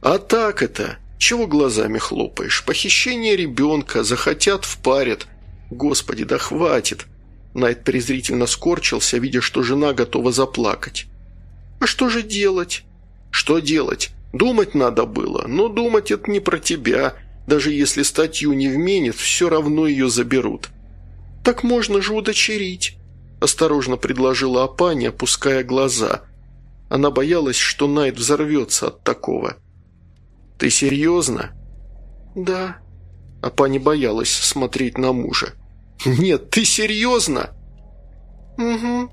«А так это. Чего глазами хлопаешь? Похищение ребенка, захотят впарят. Господи, да хватит!» Найт презрительно скорчился, видя, что жена готова заплакать. «А что же делать?» «Что делать? Думать надо было, но думать это не про тебя. Даже если статью не вменит, все равно ее заберут. «Так можно же удочерить», – осторожно предложила Апани, опуская глаза. Она боялась, что Найт взорвется от такого. «Ты серьезно?» «Да». Апани боялась смотреть на мужа. «Нет, ты серьезно?» «Угу».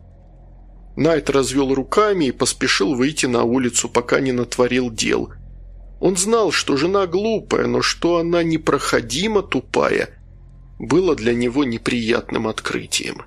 Найт развел руками и поспешил выйти на улицу, пока не натворил дел. Он знал, что жена глупая, но что она непроходимо тупая – было для него неприятным открытием.